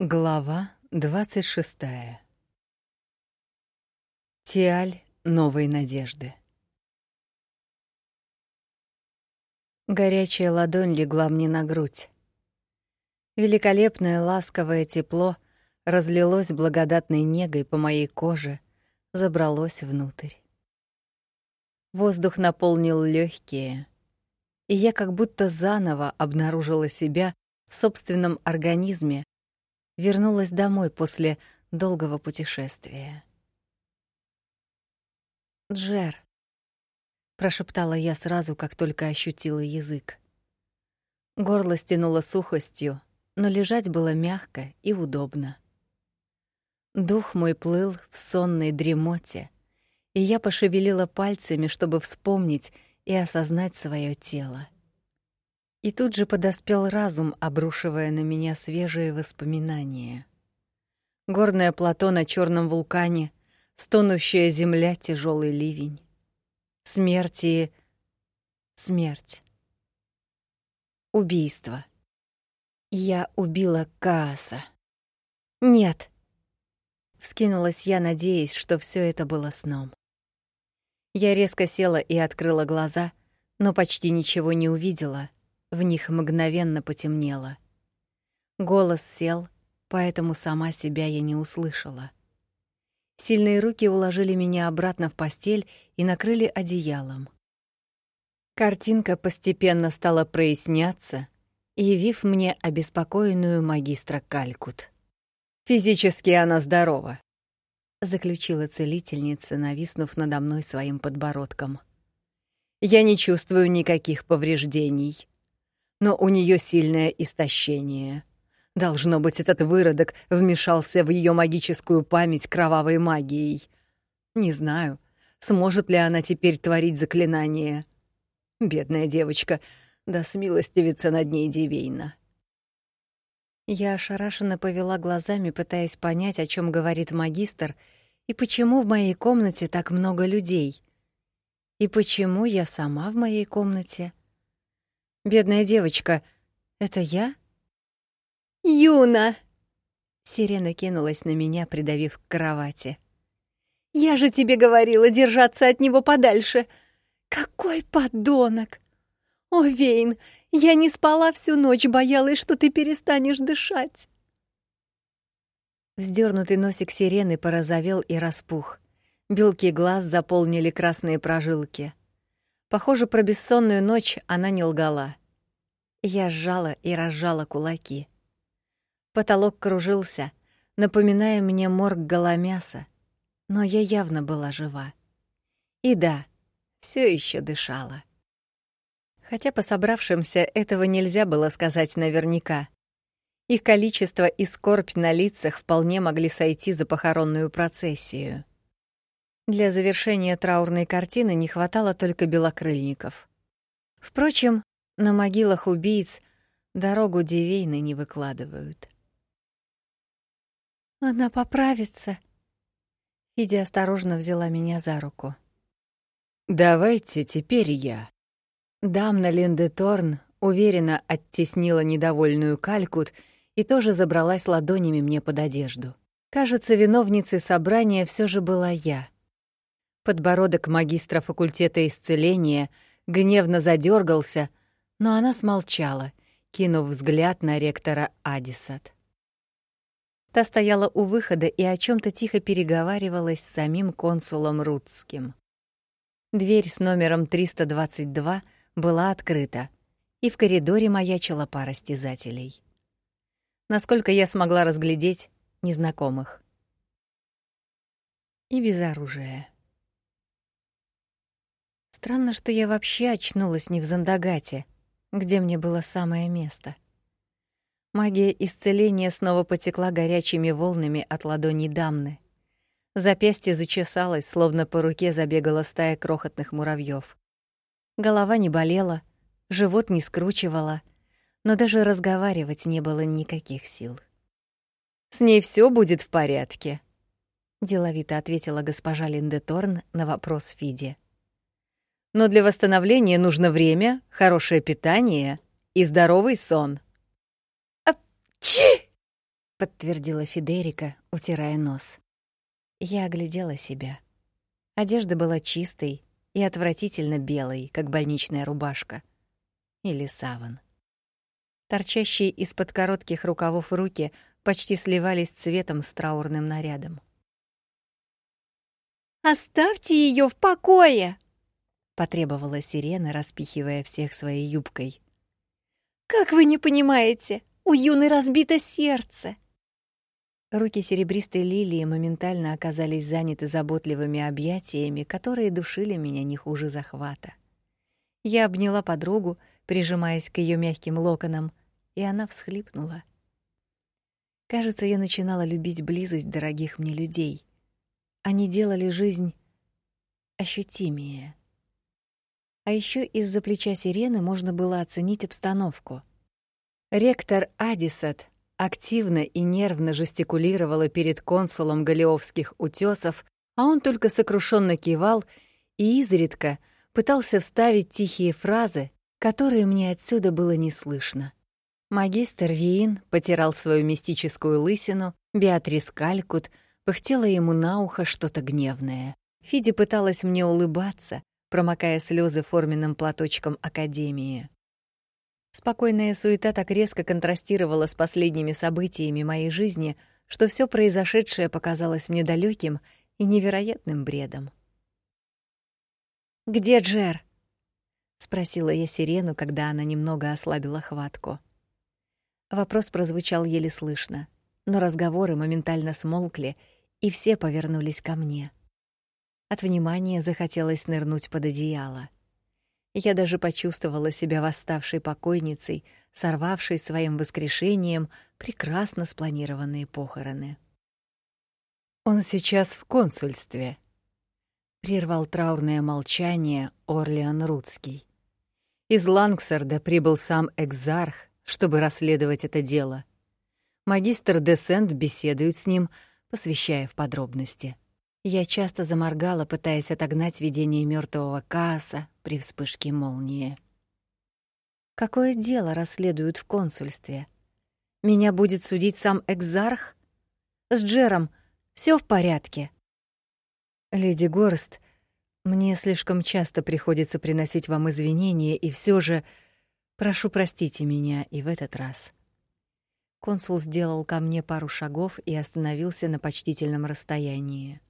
Глава 26. Тиаль новой надежды. Горячая ладонь легла мне на грудь. Великолепное ласковое тепло разлилось благодатной негой по моей коже, забралось внутрь. Воздух наполнил легкие, и я как будто заново обнаружила себя в собственном организме, вернулась домой после долгого путешествия. «Джер», — прошептала я сразу, как только ощутила язык. Горло стянуло сухостью, но лежать было мягко и удобно. Дух мой плыл в сонной дремоте, и я пошевелила пальцами, чтобы вспомнить и осознать свое тело. И тут же подоспел разум, обрушивая на меня свежие воспоминания. Горное плато на черном вулкане, стонущая земля, тяжелый ливень. Смерть и... смерть. Убийство. Я убила Кааса. Нет. Вскинулась я, надеясь, что все это было сном. Я резко села и открыла глаза, но почти ничего не увидела — в них мгновенно потемнело. Голос сел, поэтому сама себя я не услышала. Сильные руки уложили меня обратно в постель и накрыли одеялом. Картинка постепенно стала проясняться, явив мне обеспокоенную магистра Калькут. «Физически она здорова», — заключила целительница, нависнув надо мной своим подбородком. «Я не чувствую никаких повреждений но у нее сильное истощение. Должно быть, этот выродок вмешался в ее магическую память кровавой магией. Не знаю, сможет ли она теперь творить заклинание. Бедная девочка, да смилостивится над ней Дивейна. Я ошарашенно повела глазами, пытаясь понять, о чем говорит магистр, и почему в моей комнате так много людей. И почему я сама в моей комнате? Бедная девочка. Это я? Юна! Сирена кинулась на меня, придавив к кровати. Я же тебе говорила держаться от него подальше. Какой подонок! О, Вейн, я не спала всю ночь, боялась, что ты перестанешь дышать. Вздернутый носик сирены порозовел и распух. Белки глаз заполнили красные прожилки. Похоже, про бессонную ночь она не лгала. Я сжала и разжала кулаки. Потолок кружился, напоминая мне морг голомяса, но я явно была жива. И да, все еще дышала. Хотя по собравшимся этого нельзя было сказать наверняка. Их количество и скорбь на лицах вполне могли сойти за похоронную процессию. Для завершения траурной картины не хватало только белокрыльников. Впрочем, на могилах убийц дорогу Дивейны не выкладывают. «Она поправится», Фидя осторожно взяла меня за руку. «Давайте теперь я». Дамна Линде Торн уверенно оттеснила недовольную Калькут и тоже забралась ладонями мне под одежду. Кажется, виновницей собрания все же была я. Подбородок магистра факультета исцеления гневно задергался, но она смолчала, кинув взгляд на ректора Адисат. Та стояла у выхода и о чем то тихо переговаривалась с самим консулом Рудским. Дверь с номером 322 была открыта, и в коридоре маячила пара стязателей. Насколько я смогла разглядеть, незнакомых. И без оружия. Странно, что я вообще очнулась не в Зандагате, где мне было самое место. Магия исцеления снова потекла горячими волнами от ладони дамны. Запястье зачесалось, словно по руке забегала стая крохотных муравьев. Голова не болела, живот не скручивало, но даже разговаривать не было никаких сил. «С ней все будет в порядке», — деловито ответила госпожа Линдеторн на вопрос Фиди но для восстановления нужно время, хорошее питание и здоровый сон. Апчи! подтвердила Федерика, утирая нос. Я оглядела себя. Одежда была чистой и отвратительно белой, как больничная рубашка или саван. Торчащие из-под коротких рукавов руки почти сливались цветом с траурным нарядом. «Оставьте ее в покое!» — потребовала сирена, распихивая всех своей юбкой. «Как вы не понимаете, у юной разбито сердце!» Руки серебристой лилии моментально оказались заняты заботливыми объятиями, которые душили меня не хуже захвата. Я обняла подругу, прижимаясь к ее мягким локонам, и она всхлипнула. Кажется, я начинала любить близость дорогих мне людей. Они делали жизнь ощутимее. А еще из-за плеча сирены можно было оценить обстановку. Ректор Адисат активно и нервно жестикулировала перед консулом Галиовских утесов, а он только сокрушенно кивал и изредка пытался вставить тихие фразы, которые мне отсюда было не слышно. Магистр Риин потирал свою мистическую лысину, Беатрис Калькут пыхтела ему на ухо что-то гневное. Фиди пыталась мне улыбаться, промокая слезы форменным платочком Академии. Спокойная суета так резко контрастировала с последними событиями моей жизни, что все произошедшее показалось мне далеким и невероятным бредом. «Где Джер?» — спросила я Сирену, когда она немного ослабила хватку. Вопрос прозвучал еле слышно, но разговоры моментально смолкли, и все повернулись ко мне. От внимания захотелось нырнуть под одеяло. Я даже почувствовала себя восставшей покойницей, сорвавшей своим воскрешением прекрасно спланированные похороны. Он сейчас в консульстве, прервал траурное молчание Орлеан Рудский. Из Лангсарда прибыл сам экзарх, чтобы расследовать это дело. Магистр Десент беседует с ним, посвящая в подробности. Я часто заморгала, пытаясь отогнать видение мертвого Кааса при вспышке молнии. Какое дело расследуют в консульстве? Меня будет судить сам экзарх? С Джером все в порядке. Леди Горст, мне слишком часто приходится приносить вам извинения, и все же прошу простите меня и в этот раз. Консул сделал ко мне пару шагов и остановился на почтительном расстоянии.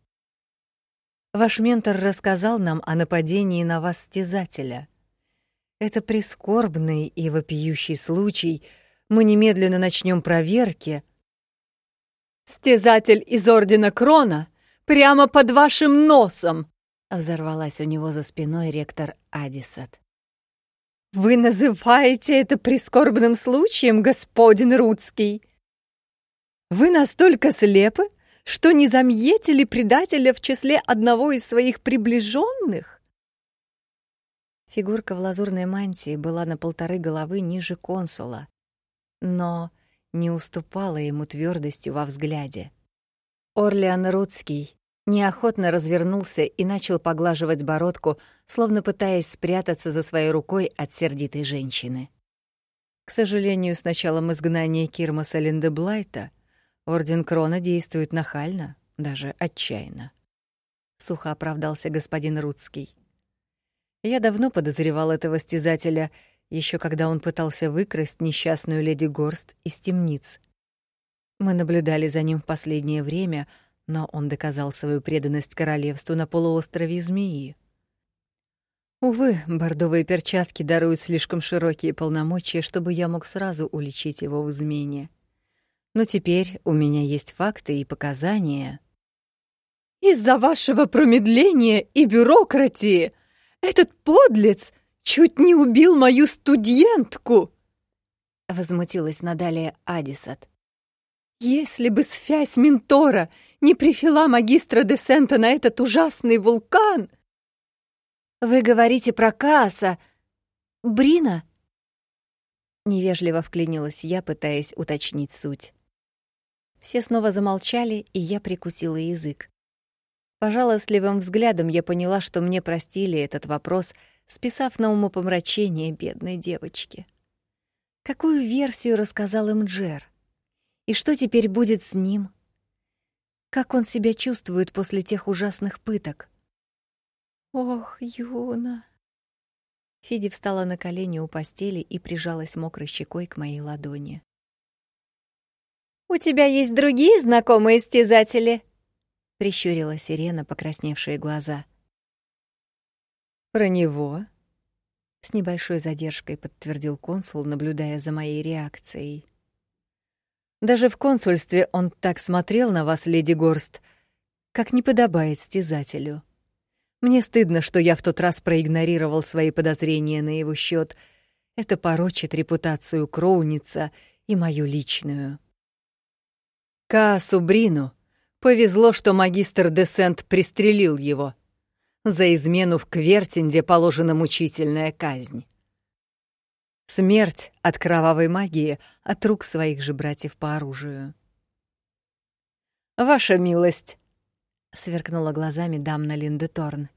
Ваш ментор рассказал нам о нападении на вас стезателя. Это прискорбный и вопиющий случай. Мы немедленно начнем проверки. Стезатель из ордена Крона прямо под вашим носом, взорвалась у него за спиной ректор Адисат. Вы называете это прискорбным случаем, господин Рудский? Вы настолько слепы, что не заметили предателя в числе одного из своих приближенных? Фигурка в лазурной мантии была на полторы головы ниже консула, но не уступала ему твердостью во взгляде. Орлеан Рудский неохотно развернулся и начал поглаживать бородку, словно пытаясь спрятаться за своей рукой от сердитой женщины. К сожалению, с началом изгнания Кирмаса Линдеблайта Орден Крона действует нахально, даже отчаянно. Сухо оправдался господин Рудский. Я давно подозревал этого стезателя, еще когда он пытался выкрасть несчастную леди Горст из темниц. Мы наблюдали за ним в последнее время, но он доказал свою преданность королевству на полуострове Змеи. Увы, бордовые перчатки даруют слишком широкие полномочия, чтобы я мог сразу уличить его в измене. Но теперь у меня есть факты и показания. Из-за вашего промедления и бюрократии этот подлец чуть не убил мою студентку, возмутилась Надалия Адисат. Если бы связь Ментора не прифила магистра Десента на этот ужасный вулкан... Вы говорите про Кааса. Брина? Невежливо вклинилась я, пытаясь уточнить суть. Все снова замолчали, и я прикусила язык. По жалостливым взглядом я поняла, что мне простили этот вопрос, списав на умопомрачение бедной девочки. Какую версию рассказал им Джер? И что теперь будет с ним? Как он себя чувствует после тех ужасных пыток? Ох, Юна. Фиди встала на колени у постели и прижалась мокрой щекой к моей ладони. У тебя есть другие знакомые стезатели? прищурила Сирена покрасневшие глаза. Про него? С небольшой задержкой подтвердил консул, наблюдая за моей реакцией. Даже в консульстве он так смотрел на вас, леди Горст, как не подобает стезателю. Мне стыдно, что я в тот раз проигнорировал свои подозрения на его счет. Это порочит репутацию Кроуница и мою личную. Каасу Брину повезло, что магистр Десент пристрелил его. За измену в Квертинде положена мучительная казнь. Смерть от кровавой магии от рук своих же братьев по оружию. «Ваша милость!» — сверкнула глазами дамна Линдеторн.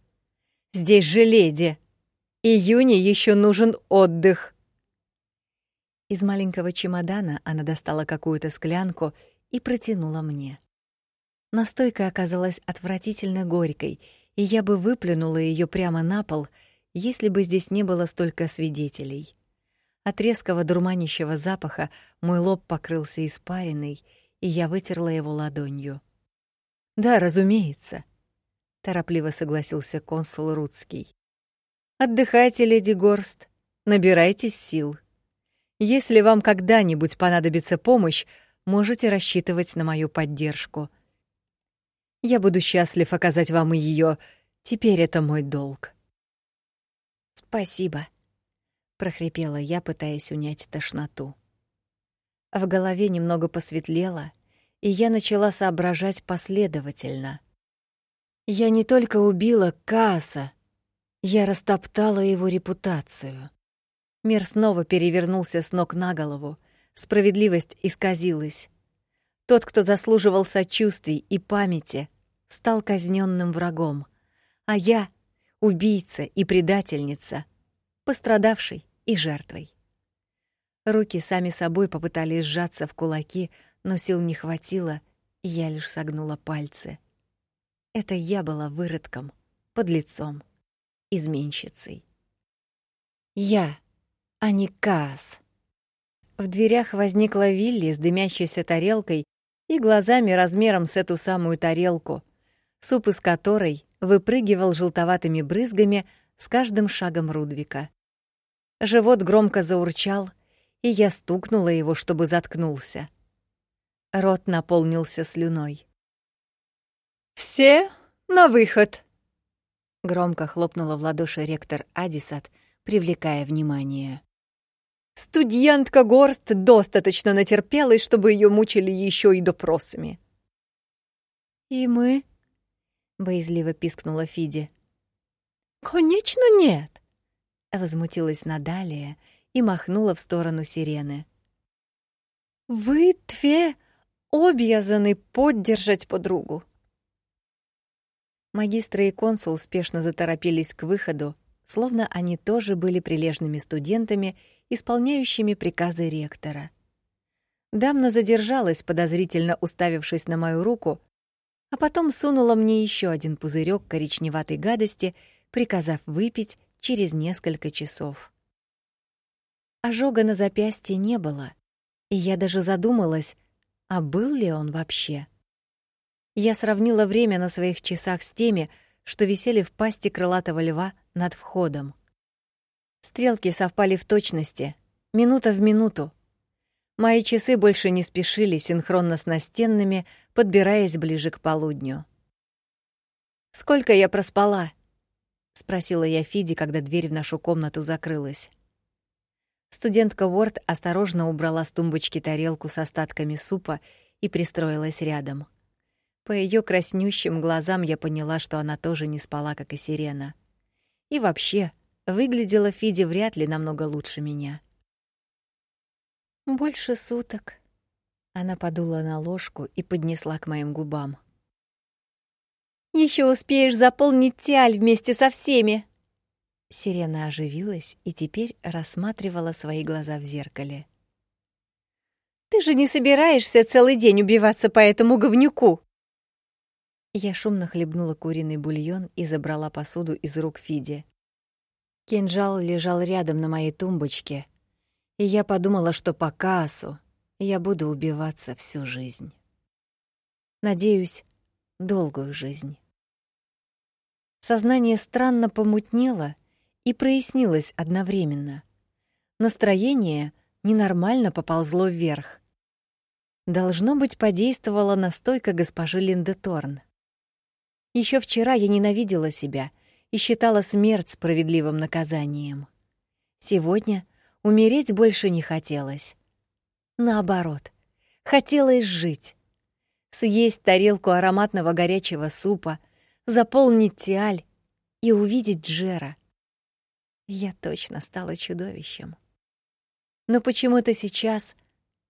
«Здесь же леди! Июне еще нужен отдых!» Из маленького чемодана она достала какую-то склянку и протянула мне. Настойка оказалась отвратительно горькой, и я бы выплюнула ее прямо на пол, если бы здесь не было столько свидетелей. От резкого дурманящего запаха мой лоб покрылся испариной, и я вытерла его ладонью. «Да, разумеется», — торопливо согласился консул Рудский. «Отдыхайте, леди Горст, набирайтесь сил. Если вам когда-нибудь понадобится помощь, можете рассчитывать на мою поддержку. Я буду счастлив оказать вам ее. Теперь это мой долг». «Спасибо», прохрипела я, пытаясь унять тошноту. В голове немного посветлело, и я начала соображать последовательно. Я не только убила Кааса, я растоптала его репутацию. Мир снова перевернулся с ног на голову, справедливость исказилась. Тот, кто заслуживал сочувствий и памяти, стал казненным врагом, а я — убийца и предательница, пострадавший и жертвой. Руки сами собой попытались сжаться в кулаки, но сил не хватило, и я лишь согнула пальцы. Это я была выродком, подлецом, изменщицей. Я, а не Каас. В дверях возникла Вилли с дымящейся тарелкой и глазами размером с эту самую тарелку, суп из которой выпрыгивал желтоватыми брызгами с каждым шагом Рудвика. Живот громко заурчал, и я стукнула его, чтобы заткнулся. Рот наполнился слюной. «Все на выход!» Громко хлопнула в ладоши ректор Адисат, привлекая внимание. «Студентка Горст достаточно натерпелась, чтобы ее мучили еще и допросами». «И мы?» — боязливо пискнула Фиди. «Конечно нет возмутилась Надалия и махнула в сторону сирены. Вы две обязаны поддержать подругу. Магистры и консул спешно заторопились к выходу, словно они тоже были прилежными студентами, исполняющими приказы ректора. Дамна задержалась, подозрительно уставившись на мою руку, а потом сунула мне еще один пузырек коричневатой гадости, приказав выпить через несколько часов. Ожога на запястье не было, и я даже задумалась, а был ли он вообще. Я сравнила время на своих часах с теми, что висели в пасти крылатого льва над входом. Стрелки совпали в точности, минута в минуту. Мои часы больше не спешили синхронно с настенными, подбираясь ближе к полудню. Сколько я проспала? — спросила я Фиди, когда дверь в нашу комнату закрылась. Студентка Уорд осторожно убрала с тумбочки тарелку с остатками супа и пристроилась рядом. По ее краснющим глазам я поняла, что она тоже не спала, как и Сирена. И вообще, выглядела Фиди вряд ли намного лучше меня. «Больше суток». Она подула на ложку и поднесла к моим губам. Еще успеешь заполнить тиаль вместе со всеми!» Сирена оживилась и теперь рассматривала свои глаза в зеркале. Ты же не собираешься целый день убиваться по этому говнюку?» Я шумно хлебнула куриный бульон и забрала посуду из рук Фиди. Кинжал лежал рядом на моей тумбочке, и я подумала, что по Каасу я буду убиваться всю жизнь. Надеюсь, долгую жизнь. Сознание странно помутнело и прояснилось одновременно. Настроение ненормально поползло вверх. Должно быть, подействовала настойка госпожи Линдеторн. Еще вчера я ненавидела себя и считала смерть справедливым наказанием. Сегодня умереть больше не хотелось. Наоборот, хотелось жить. Съесть тарелку ароматного горячего супа, заполнить тиаль и увидеть Джера. Я точно стала чудовищем. Но почему-то сейчас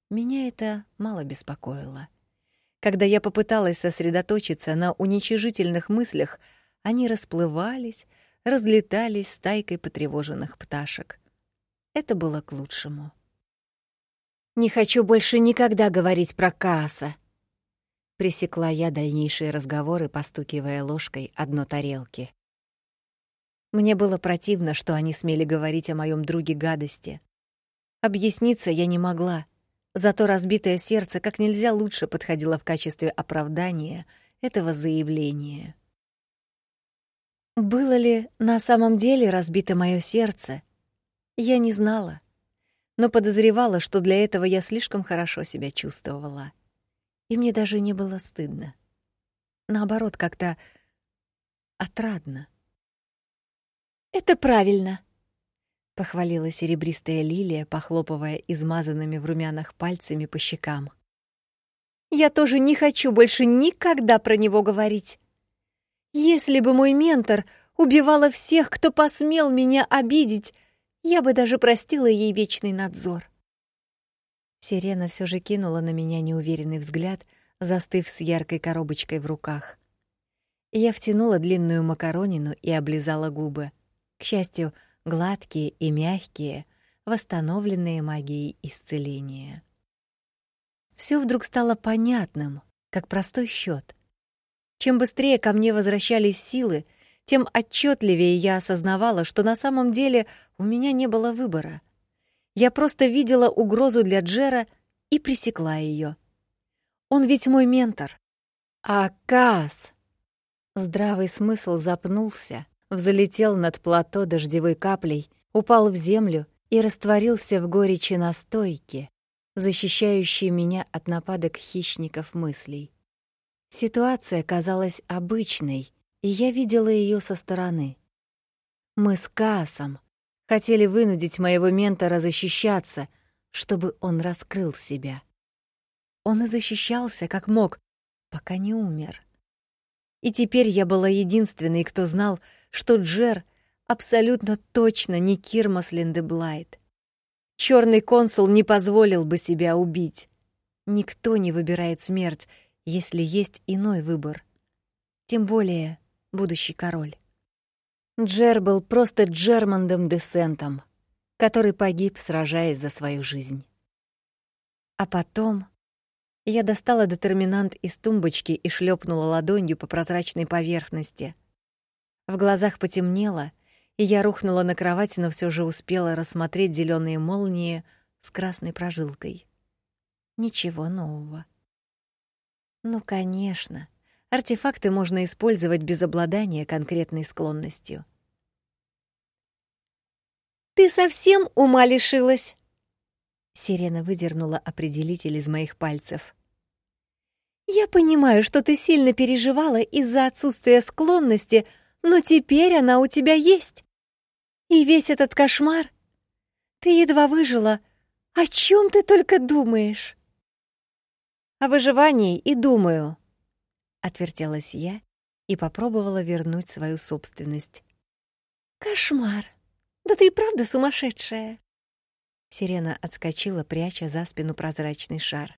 меня это мало беспокоило. Когда я попыталась сосредоточиться на уничижительных мыслях, они расплывались, разлетались стайкой потревоженных пташек. Это было к лучшему. «Не хочу больше никогда говорить про Кааса», — пресекла я дальнейшие разговоры, постукивая ложкой о дно тарелки. Мне было противно, что они смели говорить о моем друге гадости. Объясниться я не могла — Зато разбитое сердце как нельзя лучше подходило в качестве оправдания этого заявления. Было ли на самом деле разбито мое сердце? Я не знала, но подозревала, что для этого я слишком хорошо себя чувствовала. И мне даже не было стыдно. Наоборот, как-то отрадно. «Это правильно», — похвалила серебристая лилия, похлопывая измазанными в румянах пальцами по щекам. «Я тоже не хочу больше никогда про него говорить. Если бы мой ментор убивала всех, кто посмел меня обидеть, я бы даже простила ей вечный надзор». Сирена все же кинула на меня неуверенный взгляд, застыв с яркой коробочкой в руках. Я втянула длинную макаронину и облизала губы. К счастью, гладкие и мягкие, восстановленные магией исцеления. Все вдруг стало понятным, как простой счет. Чем быстрее ко мне возвращались силы, тем отчетливее я осознавала, что на самом деле у меня не было выбора. Я просто видела угрозу для Джера и пресекла ее. Он ведь мой ментор. А. Здравый смысл запнулся, взлетел над плато дождевой каплей, упал в землю и растворился в горечи настойки, защищающей меня от нападок хищников мыслей. Ситуация казалась обычной, и я видела ее со стороны. Мы с Каасом хотели вынудить моего ментора защищаться, чтобы он раскрыл себя. Он и защищался как мог, пока не умер. И теперь я была единственной, кто знал, что Джер абсолютно точно не Кирмас Линдеблайт. Черный консул не позволил бы себя убить. Никто не выбирает смерть, если есть иной выбор. Тем более будущий король. Джер был просто Джермандом Десентом, который погиб, сражаясь за свою жизнь. А потом я достала детерминант из тумбочки и шлепнула ладонью по прозрачной поверхности. В глазах потемнело, и я рухнула на кровать, но все же успела рассмотреть зеленые молнии с красной прожилкой. Ничего нового. Ну, конечно, артефакты можно использовать без обладания конкретной склонностью. «Ты совсем ума лишилась?» Сирена выдернула определитель из моих пальцев. «Я понимаю, что ты сильно переживала из-за отсутствия склонности, но теперь она у тебя есть. И весь этот кошмар... Ты едва выжила. О чем ты только думаешь?» «О выживании и думаю», — отвертелась я и попробовала вернуть свою собственность. «Кошмар! Да ты и правда сумасшедшая!» Сирена отскочила, пряча за спину прозрачный шар.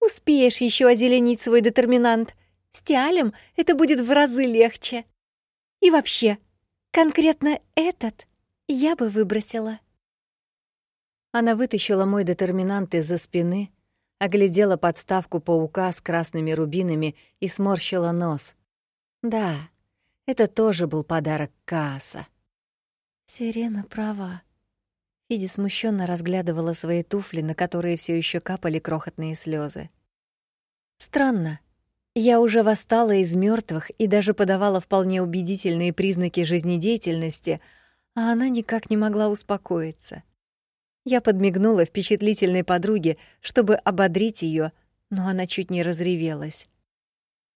«Успеешь еще озеленить свой детерминант. С Тиалем это будет в разы легче. И вообще, конкретно этот я бы выбросила». Она вытащила мой детерминант из-за спины, Оглядела подставку паука с красными рубинами и сморщила нос. Да, это тоже был подарок Кааса. Сирена права. Фиди смущенно разглядывала свои туфли, на которые все еще капали крохотные слезы. Странно. Я уже восстала из мертвых и даже подавала вполне убедительные признаки жизнедеятельности, а она никак не могла успокоиться. Я подмигнула впечатлительной подруге, чтобы ободрить ее, но она чуть не разревелась.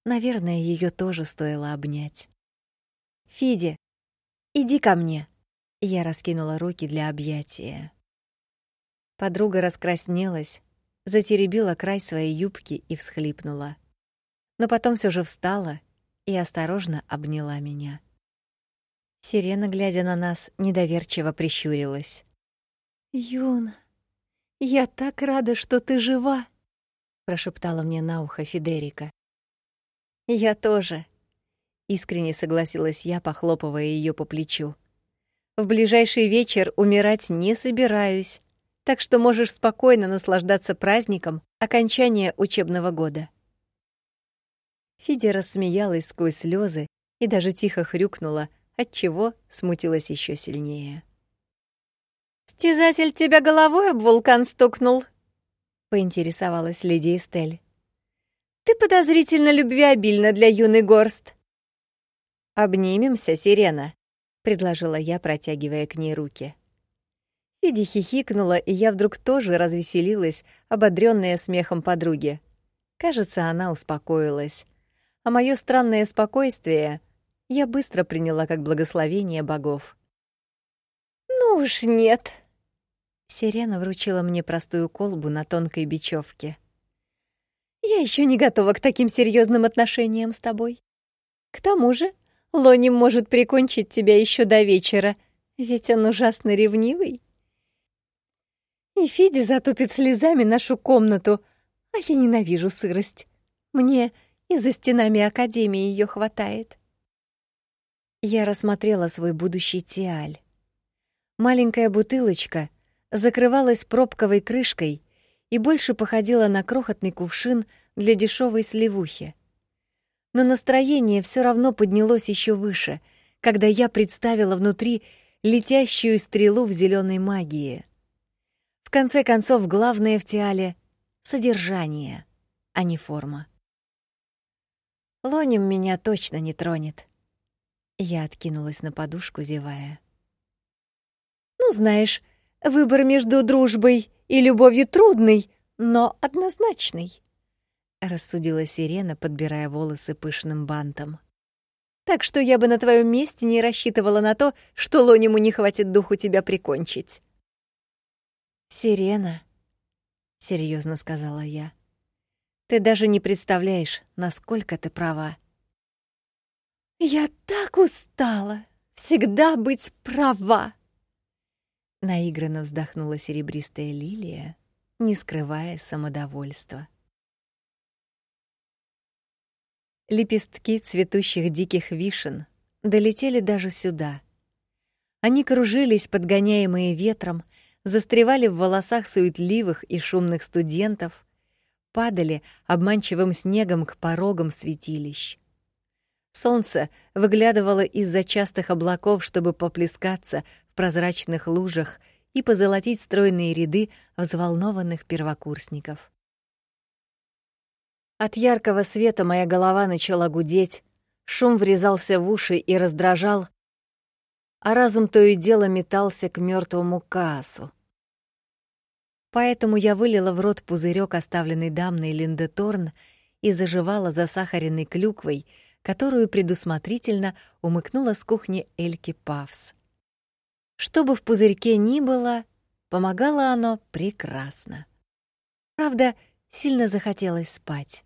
Наверное, ее тоже стоило обнять. «Фиди, иди ко мне!» Я раскинула руки для объятия. Подруга раскраснелась, затеребила край своей юбки и всхлипнула. Но потом все же встала и осторожно обняла меня. Сирена, глядя на нас, недоверчиво прищурилась. «Юн, я так рада, что ты жива!» — прошептала мне на ухо Федерика. «Я тоже», — искренне согласилась я, похлопывая ее по плечу. «В ближайший вечер умирать не собираюсь, так что можешь спокойно наслаждаться праздником окончания учебного года». Фидя рассмеялась сквозь слезы и даже тихо хрюкнула, отчего смутилась еще сильнее. «Стязатель тебя головой об вулкан стукнул?» — поинтересовалась леди Эстель. «Ты подозрительно любвеобильна для юный горст». «Обнимемся, сирена», — предложила я, протягивая к ней руки. Фиди хихикнула, и я вдруг тоже развеселилась, ободрённая смехом подруги. Кажется, она успокоилась. А моё странное спокойствие я быстро приняла как благословение богов. «Ну уж нет», Сирена вручила мне простую колбу на тонкой бечевке. «Я еще не готова к таким серьезным отношениям с тобой. К тому же Лони может прикончить тебя еще до вечера, ведь он ужасно ревнивый. И Фиди затопит слезами нашу комнату, а я ненавижу сырость. Мне и за стенами Академии ее хватает». Я рассмотрела свой будущий тиаль. Маленькая бутылочка — закрывалась пробковой крышкой и больше походила на крохотный кувшин для дешевой сливухи. Но настроение все равно поднялось еще выше, когда я представила внутри летящую стрелу в зеленой магии. В конце концов, главное в Тиале — содержание, а не форма. Лоним меня точно не тронет. Я откинулась на подушку, зевая. «Ну, знаешь, Выбор между дружбой и любовью трудный, но однозначный», — рассудила Сирена, подбирая волосы пышным бантом. «Так что я бы на твоем месте не рассчитывала на то, что Лониму не хватит духу тебя прикончить». «Сирена», — серьезно сказала я, — «ты даже не представляешь, насколько ты права». «Я так устала всегда быть права!» Наигранно вздохнула серебристая лилия, не скрывая самодовольства. Лепестки цветущих диких вишен долетели даже сюда. Они кружились, подгоняемые ветром, застревали в волосах суетливых и шумных студентов, падали обманчивым снегом к порогам святилищ. Солнце выглядывало из-за частых облаков, чтобы поплескаться в прозрачных лужах и позолотить стройные ряды взволнованных первокурсников. От яркого света моя голова начала гудеть, шум врезался в уши и раздражал, а разум то и дело метался к мертвому Каасу. Поэтому я вылила в рот пузырек, оставленный дамной Линдеторн, и заживала засахаренной клюквой, которую предусмотрительно умыкнула с кухни Эльки Павс. Что бы в пузырьке ни было, помогало оно прекрасно. Правда, сильно захотелось спать.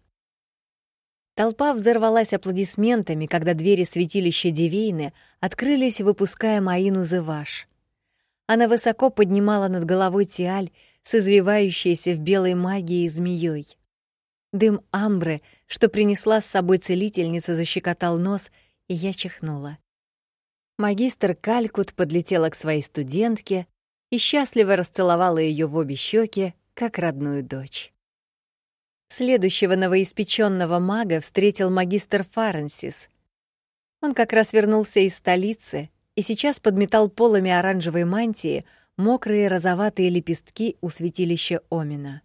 Толпа взорвалась аплодисментами, когда двери святилища Дивейны открылись, выпуская Маину Зеваш. Она высоко поднимала над головой тиаль с извивающейся в белой магии змеей. Дым амбры, что принесла с собой целительница, защекотал нос, и я чихнула. Магистр Калькут подлетела к своей студентке и счастливо расцеловала ее в обе щеки, как родную дочь. Следующего новоиспеченного мага встретил магистр Фаренсис. Он как раз вернулся из столицы и сейчас подметал полами оранжевой мантии мокрые розоватые лепестки у святилища Омина.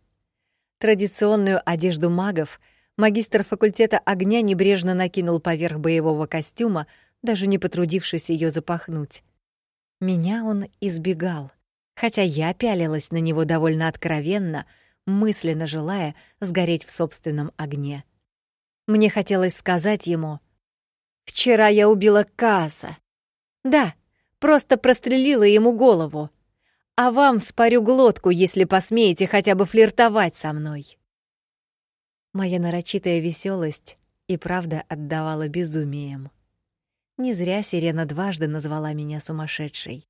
Традиционную одежду магов магистр факультета огня небрежно накинул поверх боевого костюма, даже не потрудившись ее запахнуть. Меня он избегал, хотя я пялилась на него довольно откровенно, мысленно желая сгореть в собственном огне. Мне хотелось сказать ему: "Вчера я убила Каса. Да, просто прострелила ему голову. А вам спарю глотку, если посмеете хотя бы флиртовать со мной". Моя нарочитая веселость и правда отдавала безумием. Не зря Сирена дважды назвала меня сумасшедшей.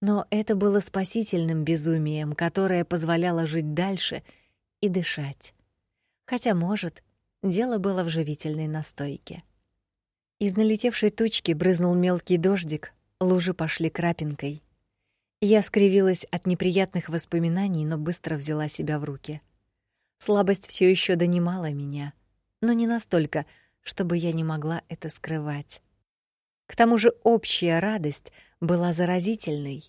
Но это было спасительным безумием, которое позволяло жить дальше и дышать. Хотя, может, дело было в живительной настойке. Из налетевшей тучки брызнул мелкий дождик, лужи пошли крапинкой. Я скривилась от неприятных воспоминаний, но быстро взяла себя в руки. Слабость все еще донимала меня, но не настолько, чтобы я не могла это скрывать. К тому же общая радость была заразительной,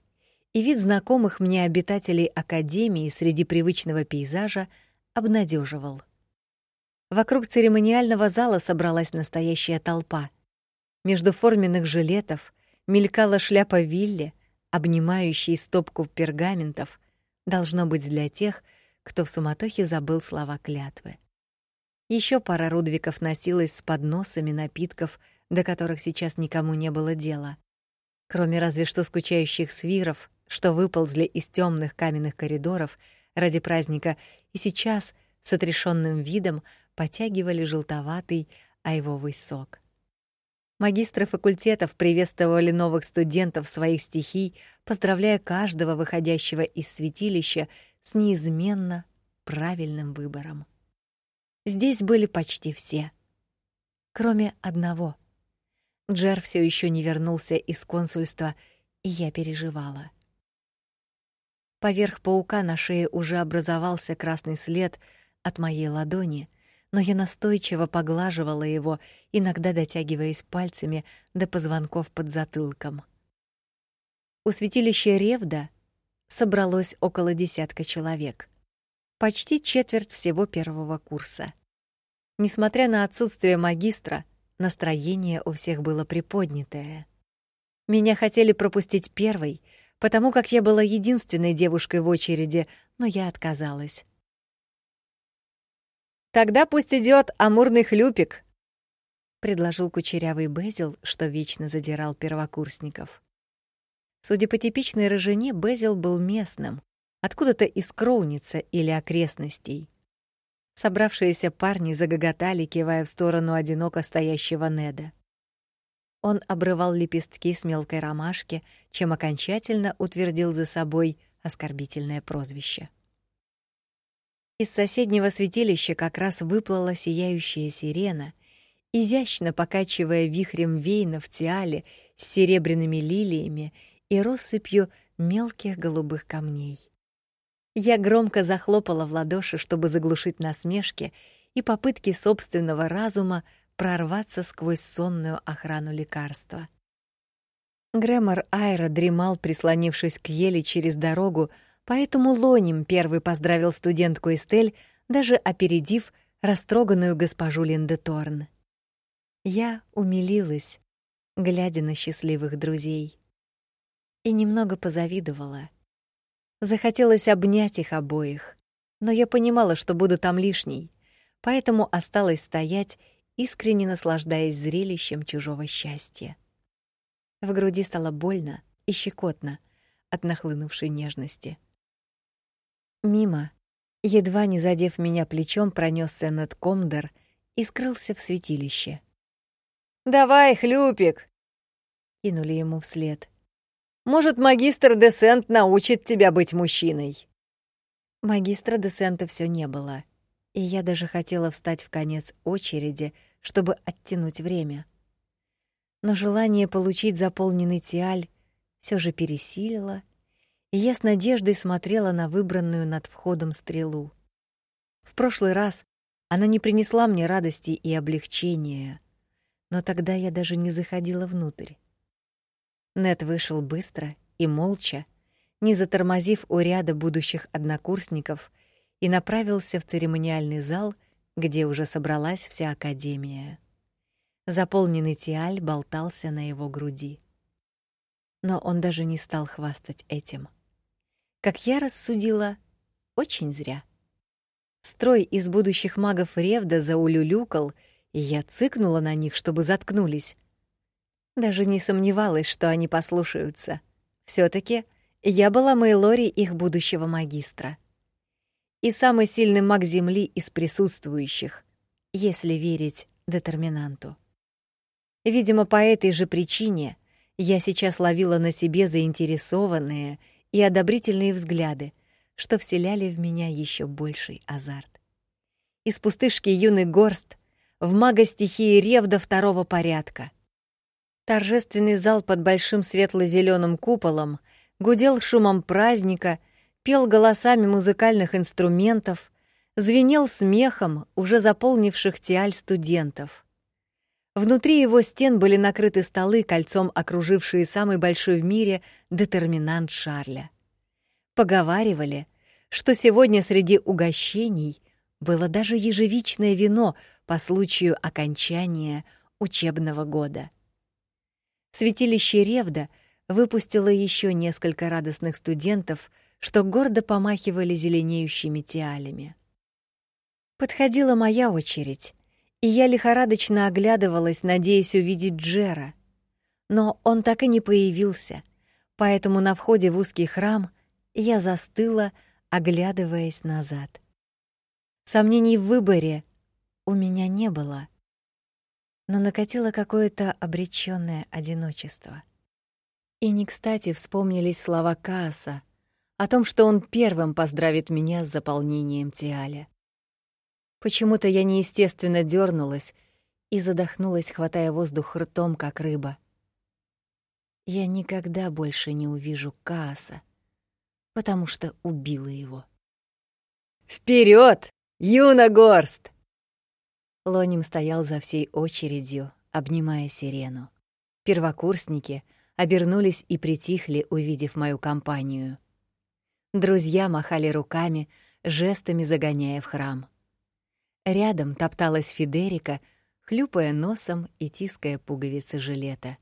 и вид знакомых мне обитателей академии среди привычного пейзажа обнадеживал. Вокруг церемониального зала собралась настоящая толпа. Между форменных жилетов мелькала шляпа Вилли, обнимающая стопку пергаментов, должно быть для тех, кто в суматохе забыл слова клятвы. Еще пара Рудвиков носилась с подносами напитков до которых сейчас никому не было дела, кроме разве что скучающих свиров, что выползли из темных каменных коридоров ради праздника и сейчас с отрешенным видом потягивали желтоватый айвовый сок. Магистры факультетов приветствовали новых студентов своих стихий, поздравляя каждого выходящего из святилища с неизменно правильным выбором. Здесь были почти все, кроме одного — Джер все еще не вернулся из консульства, и я переживала. Поверх паука на шее уже образовался красный след от моей ладони, но я настойчиво поглаживала его, иногда дотягиваясь пальцами до позвонков под затылком. У святилища Ревда собралось около десятка человек. Почти четверть всего первого курса. Несмотря на отсутствие магистра, Настроение у всех было приподнятое. Меня хотели пропустить первой, потому как я была единственной девушкой в очереди, но я отказалась. Тогда пусть идет амурный хлюпик, предложил кучерявый Безил, что вечно задирал первокурсников. Судя по типичной рыжине, Безил был местным, откуда-то из Кроуница или окрестностей. Собравшиеся парни загоготали, кивая в сторону одиноко стоящего Неда. Он обрывал лепестки с мелкой ромашки, чем окончательно утвердил за собой оскорбительное прозвище. Из соседнего святилища как раз выплыла сияющая сирена, изящно покачивая вихрем вейна в тиале с серебряными лилиями и россыпью мелких голубых камней. Я громко захлопала в ладоши, чтобы заглушить насмешки и попытки собственного разума прорваться сквозь сонную охрану лекарства. Грэмор Айра дремал, прислонившись к ели через дорогу, поэтому Лоним первый поздравил студентку Эстель, даже опередив растроганную госпожу Линдеторн. Я умилилась, глядя на счастливых друзей, и немного позавидовала. Захотелось обнять их обоих, но я понимала, что буду там лишней, поэтому осталась стоять, искренне наслаждаясь зрелищем чужого счастья. В груди стало больно и щекотно от нахлынувшей нежности. Мимо, едва не задев меня плечом, пронесся над Комдер и скрылся в святилище. «Давай, хлюпик!» — кинули ему вслед. Может, магистр Десент научит тебя быть мужчиной. Магистра Десента все не было, и я даже хотела встать в конец очереди, чтобы оттянуть время. Но желание получить заполненный тиаль все же пересилило, и я с надеждой смотрела на выбранную над входом стрелу. В прошлый раз она не принесла мне радости и облегчения, но тогда я даже не заходила внутрь. Нет вышел быстро и молча, не затормозив у ряда будущих однокурсников, и направился в церемониальный зал, где уже собралась вся академия. Заполненный тиаль болтался на его груди. Но он даже не стал хвастать этим. Как я рассудила, очень зря. Строй из будущих магов Ревда заулюлюкал, и я цыкнула на них, чтобы заткнулись. Даже не сомневалась, что они послушаются. все таки я была Мейлори их будущего магистра. И самый сильный маг Земли из присутствующих, если верить детерминанту. Видимо, по этой же причине я сейчас ловила на себе заинтересованные и одобрительные взгляды, что вселяли в меня еще больший азарт. Из пустышки юный горст в мага стихии Ревда второго порядка — Торжественный зал под большим светло зеленым куполом гудел шумом праздника, пел голосами музыкальных инструментов, звенел смехом уже заполнивших тиаль студентов. Внутри его стен были накрыты столы, кольцом окружившие самый большой в мире детерминант Шарля. Поговаривали, что сегодня среди угощений было даже ежевичное вино по случаю окончания учебного года. Святилище Ревда выпустило еще несколько радостных студентов, что гордо помахивали зеленеющими тиалями. Подходила моя очередь, и я лихорадочно оглядывалась, надеясь увидеть Джера. Но он так и не появился, поэтому на входе в узкий храм я застыла, оглядываясь назад. Сомнений в выборе у меня не было — но накатило какое-то обречённое одиночество. И не кстати вспомнились слова Кааса о том, что он первым поздравит меня с заполнением тиаля. Почему-то я неестественно дернулась и задохнулась, хватая воздух ртом, как рыба. Я никогда больше не увижу Кааса, потому что убила его. Вперед, Юна Горст! Лоним стоял за всей очередью, обнимая сирену. Первокурсники обернулись и притихли, увидев мою компанию. Друзья махали руками, жестами загоняя в храм. Рядом топталась Федерика, хлюпая носом и тиская пуговицы жилета.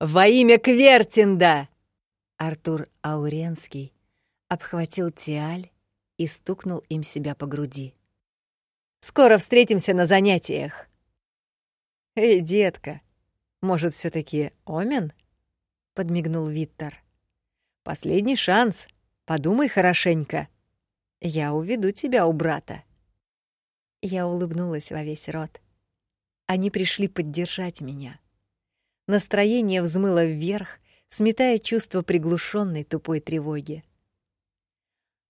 «Во имя Квертинда!» Артур Ауренский обхватил Тиаль и стукнул им себя по груди. Скоро встретимся на занятиях. Эй, детка, может, все таки Омен? подмигнул Виттер. Последний шанс. Подумай хорошенько. Я уведу тебя у брата. Я улыбнулась во весь рот. Они пришли поддержать меня. Настроение взмыло вверх, сметая чувство приглушенной тупой тревоги.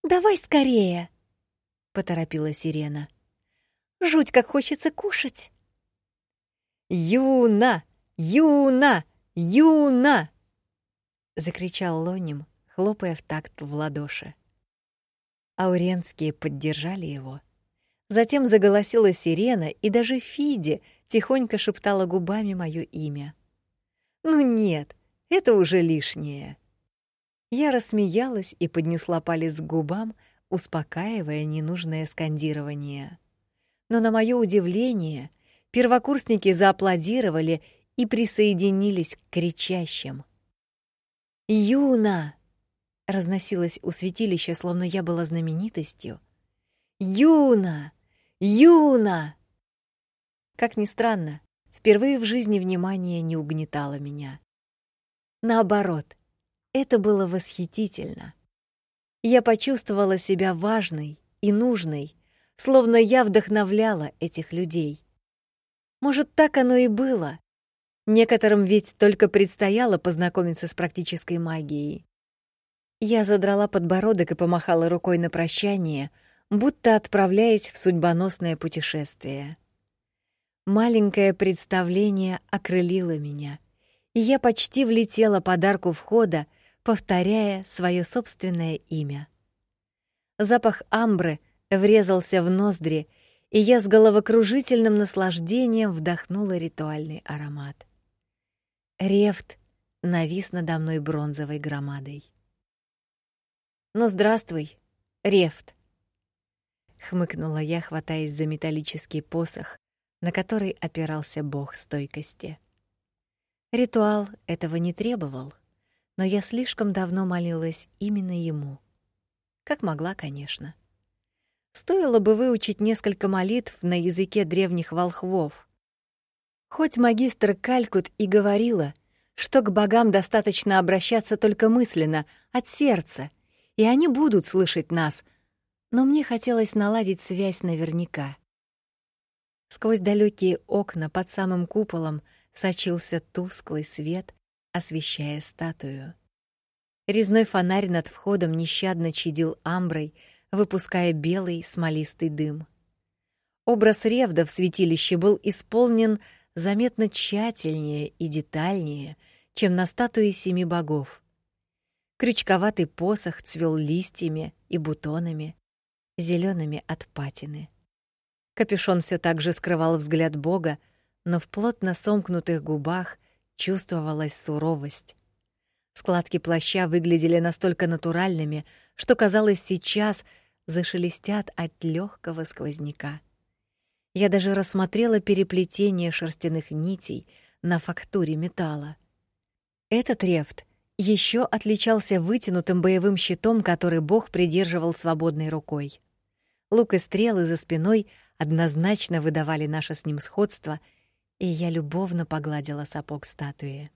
«Давай скорее!» — поторопила Сирена. Жуть, как хочется кушать. Юна! Юна! Юна! закричал Лоним, хлопая в такт в ладоши. Ауренские поддержали его. Затем заголосила сирена, и даже Фиди тихонько шептала губами моё имя. Ну нет, это уже лишнее. Я рассмеялась и поднесла палец к губам, успокаивая ненужное скандирование но на моё удивление первокурсники зааплодировали и присоединились к кричащим. «Юна!» — разносилось у святилища, словно я была знаменитостью. «Юна! Юна!» Как ни странно, впервые в жизни внимание не угнетало меня. Наоборот, это было восхитительно. Я почувствовала себя важной и нужной, словно я вдохновляла этих людей. Может, так оно и было. Некоторым ведь только предстояло познакомиться с практической магией. Я задрала подбородок и помахала рукой на прощание, будто отправляясь в судьбоносное путешествие. Маленькое представление окрылило меня, и я почти влетела под арку входа, повторяя свое собственное имя. Запах амбры врезался в ноздри, и я с головокружительным наслаждением вдохнула ритуальный аромат. Рефт навис надо мной бронзовой громадой. «Ну, здравствуй, Рефт!» Хмыкнула я, хватаясь за металлический посох, на который опирался бог стойкости. Ритуал этого не требовал, но я слишком давно молилась именно ему. Как могла, конечно. Стоило бы выучить несколько молитв на языке древних волхвов. Хоть магистр Калькут и говорила, что к богам достаточно обращаться только мысленно, от сердца, и они будут слышать нас, но мне хотелось наладить связь наверняка. Сквозь далекие окна под самым куполом сочился тусклый свет, освещая статую. Резной фонарь над входом нещадно чадил амброй, выпуская белый смолистый дым. Образ Ревда в святилище был исполнен заметно тщательнее и детальнее, чем на статуе семи богов. Крючковатый посох цвел листьями и бутонами, зелеными от патины. Капюшон все так же скрывал взгляд бога, но в плотно сомкнутых губах чувствовалась суровость. Складки плаща выглядели настолько натуральными, что казалось, сейчас зашелестят от легкого сквозняка. Я даже рассмотрела переплетение шерстяных нитей на фактуре металла. Этот рефт еще отличался вытянутым боевым щитом, который бог придерживал свободной рукой. Лук и стрелы за спиной однозначно выдавали наше с ним сходство, и я любовно погладила сапог статуи.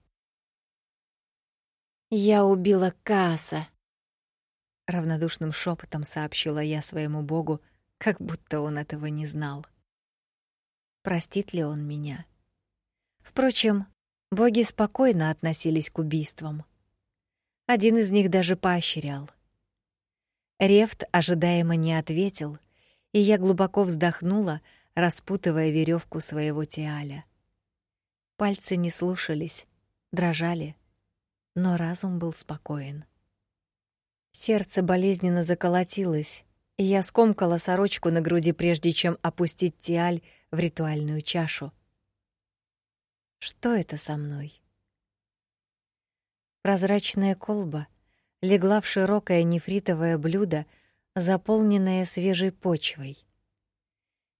«Я убила Каса», — равнодушным шепотом сообщила я своему богу, как будто он этого не знал. Простит ли он меня? Впрочем, боги спокойно относились к убийствам. Один из них даже поощрял. Рефт ожидаемо не ответил, и я глубоко вздохнула, распутывая веревку своего тиаля. Пальцы не слушались, дрожали, но разум был спокоен. Сердце болезненно заколотилось, и я скомкала сорочку на груди, прежде чем опустить тиаль в ритуальную чашу. Что это со мной? Прозрачная колба легла в широкое нефритовое блюдо, заполненное свежей почвой.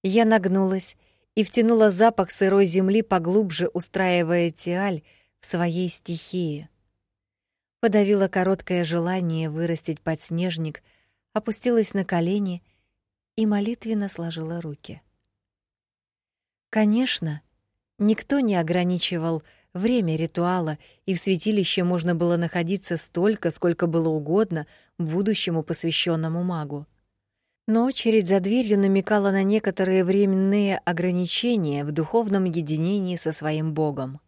Я нагнулась и втянула запах сырой земли поглубже, устраивая тиаль в своей стихии. Подавила короткое желание вырастить подснежник, опустилась на колени и молитвенно сложила руки. Конечно, никто не ограничивал время ритуала, и в святилище можно было находиться столько, сколько было угодно будущему посвященному магу. Но очередь за дверью намекала на некоторые временные ограничения в духовном единении со своим богом.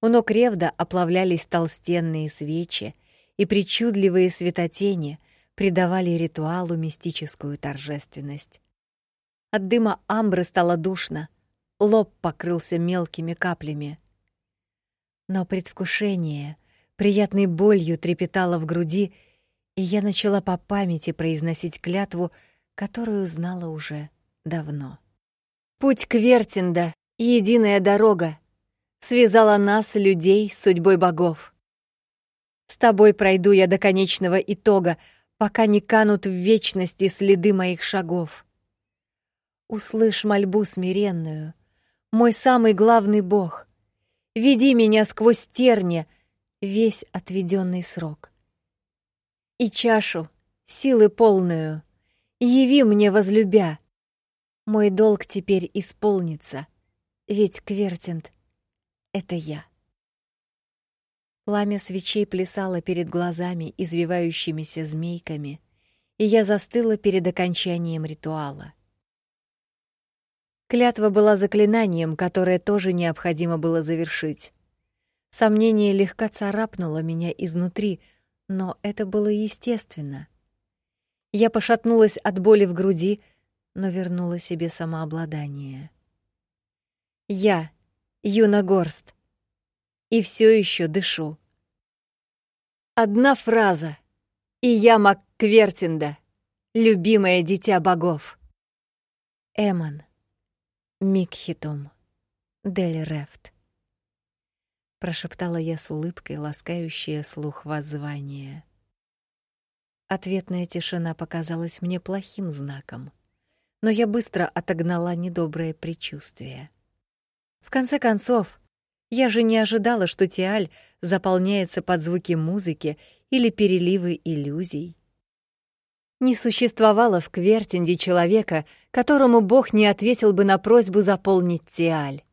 У ног Ревда оплавлялись толстенные свечи, и причудливые светотени придавали ритуалу мистическую торжественность. От дыма амбры стало душно, лоб покрылся мелкими каплями. Но предвкушение приятной болью трепетало в груди, и я начала по памяти произносить клятву, которую знала уже давно. Путь к Вертинда — единая дорога, связала нас, людей, с судьбой богов. С тобой пройду я до конечного итога, пока не канут в вечности следы моих шагов. Услышь мольбу смиренную, мой самый главный бог. Веди меня сквозь терни весь отведенный срок. И чашу, силы полную, яви мне возлюбя. Мой долг теперь исполнится, ведь Квертинт — это я. Пламя свечей плясало перед глазами извивающимися змейками, и я застыла перед окончанием ритуала. Клятва была заклинанием, которое тоже необходимо было завершить. Сомнение легко царапнуло меня изнутри, но это было естественно. Я пошатнулась от боли в груди, но вернула себе самообладание. Я, Юна Горст, и все еще дышу. Одна фраза, и я Макквертинда, любимое дитя богов. Эмон, Микхитум, Дель Рефт. Прошептала я с улыбкой, ласкающая слух воззвания. Ответная тишина показалась мне плохим знаком, но я быстро отогнала недоброе предчувствие. В конце концов, я же не ожидала, что Тиаль заполняется под звуки музыки или переливы иллюзий. Не существовало в Квертинде человека, которому Бог не ответил бы на просьбу заполнить Тиаль.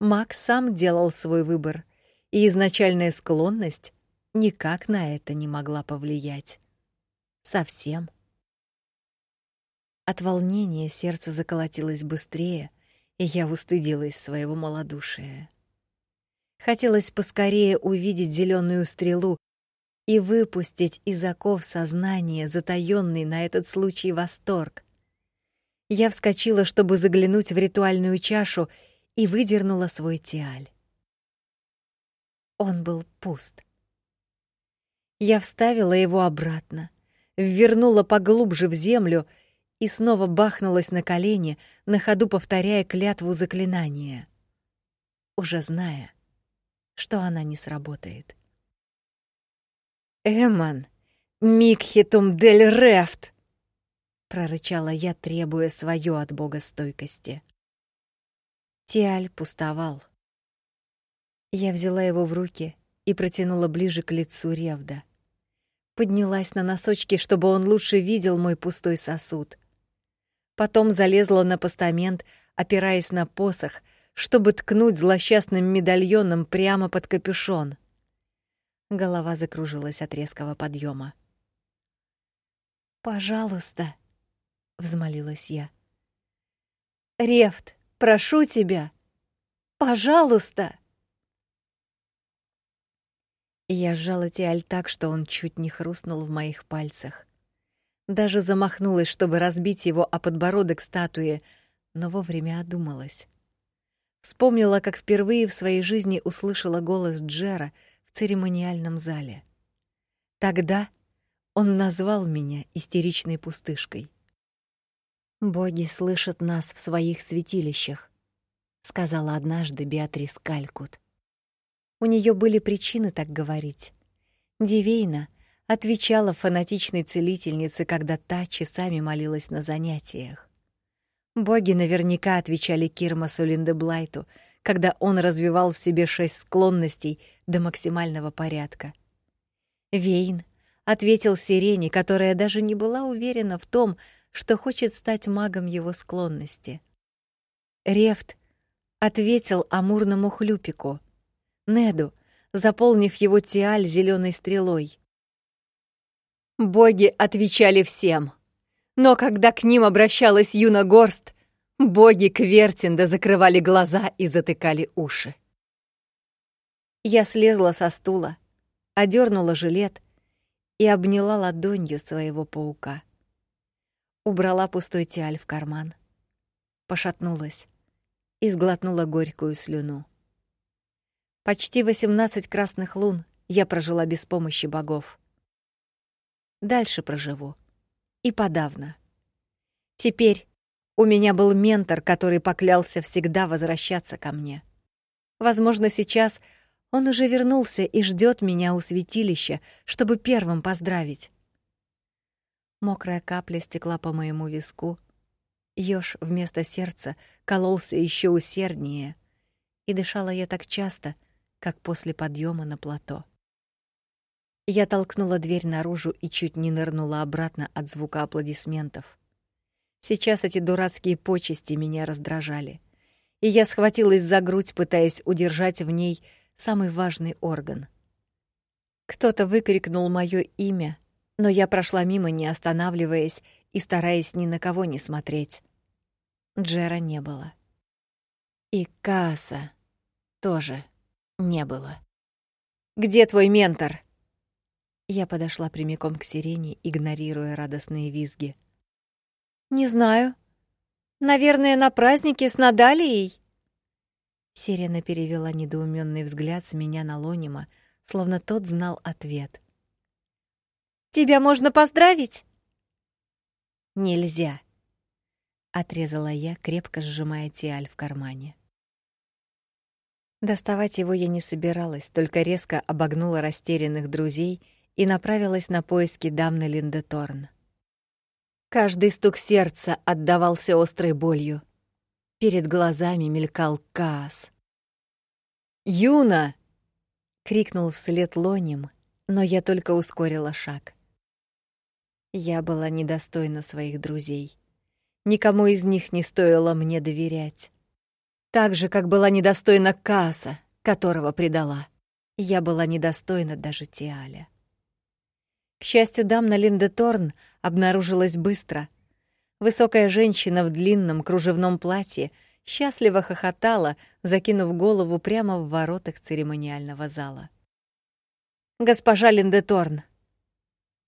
Макс сам делал свой выбор, и изначальная склонность никак на это не могла повлиять. Совсем. От волнения сердце заколотилось быстрее, и я устыдилась своего малодушия. Хотелось поскорее увидеть зеленую стрелу и выпустить из оков сознания затаённый на этот случай восторг. Я вскочила, чтобы заглянуть в ритуальную чашу, и выдернула свой тиаль. Он был пуст. Я вставила его обратно, ввернула поглубже в землю и снова бахнулась на колени, на ходу повторяя клятву заклинания, уже зная, что она не сработает. «Эмон, Микхитум дель Рефт!» — прорычала я, требуя свое от бога стойкости. Тиаль пустовал. Я взяла его в руки и протянула ближе к лицу Ревда поднялась на носочки, чтобы он лучше видел мой пустой сосуд. Потом залезла на постамент, опираясь на посох, чтобы ткнуть злосчастным медальоном прямо под капюшон. Голова закружилась от резкого подъема. "Пожалуйста", взмолилась я. "Рефт, прошу тебя. Пожалуйста". Я сжала Тиаль так, что он чуть не хрустнул в моих пальцах. Даже замахнулась, чтобы разбить его о подбородок статуи, но вовремя одумалась. Вспомнила, как впервые в своей жизни услышала голос Джера церемониальном зале. Тогда он назвал меня истеричной пустышкой. Боги слышат нас в своих святилищах, сказала однажды Беатрис Калькут. У нее были причины так говорить. Дивейна отвечала фанатичной целительнице, когда та часами молилась на занятиях. Боги наверняка отвечали Кирмасу Линдеблайту, когда он развивал в себе шесть склонностей до максимального порядка. Вейн ответил Сирене, которая даже не была уверена в том, что хочет стать магом его склонности. Рефт ответил амурному хлюпику — Неду, заполнив его тиаль зеленой стрелой. Боги отвечали всем. Но когда к ним обращалась Юна Горст, боги Квертинда закрывали глаза и затыкали уши. Я слезла со стула, одернула жилет и обняла ладонью своего паука. Убрала пустой тиаль в карман. Пошатнулась и сглотнула горькую слюну. Почти 18 красных лун я прожила без помощи богов. Дальше проживу. И подавно. Теперь у меня был ментор, который поклялся всегда возвращаться ко мне. Возможно, сейчас он уже вернулся и ждет меня у святилища, чтобы первым поздравить. Мокрая капля стекла по моему виску. Ёж вместо сердца кололся еще усерднее, и дышала я так часто, как после подъема на плато. Я толкнула дверь наружу и чуть не нырнула обратно от звука аплодисментов. Сейчас эти дурацкие почести меня раздражали, и я схватилась за грудь, пытаясь удержать в ней самый важный орган. Кто-то выкрикнул моё имя, но я прошла мимо, не останавливаясь и стараясь ни на кого не смотреть. Джера не было. И Каса тоже не было. «Где твой ментор?» Я подошла прямиком к сирене, игнорируя радостные визги. «Не знаю. Наверное, на празднике с Надалией?» Сирена перевела недоуменный взгляд с меня на Лонима, словно тот знал ответ. «Тебя можно поздравить?» нельзя, отрезала я, крепко сжимая тиаль в кармане. Доставать его я не собиралась, только резко обогнула растерянных друзей и направилась на поиски дамны Линдеторн. Каждый стук сердца отдавался острой болью. Перед глазами мелькал Каас. «Юна!» — крикнул вслед Лоним, но я только ускорила шаг. Я была недостойна своих друзей. Никому из них не стоило мне доверять. Так же, как была недостойна Каса, которого предала. Я была недостойна даже Тиаля. К счастью, дамна Линде Торн обнаружилась быстро. Высокая женщина в длинном кружевном платье счастливо хохотала, закинув голову прямо в воротах церемониального зала. «Госпожа Линде Торн!»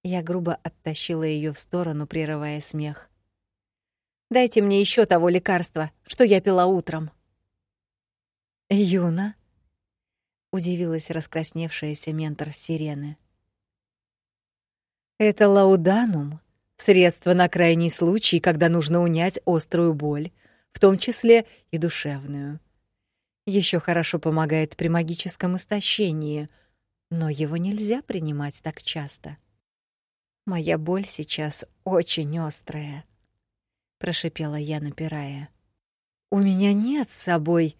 Я грубо оттащила ее в сторону, прерывая смех. «Дайте мне еще того лекарства, что я пила утром». «Юна?» — удивилась раскрасневшаяся ментор сирены. «Это лауданум, средство на крайний случай, когда нужно унять острую боль, в том числе и душевную. Еще хорошо помогает при магическом истощении, но его нельзя принимать так часто. Моя боль сейчас очень острая», — прошипела я, напирая. «У меня нет с собой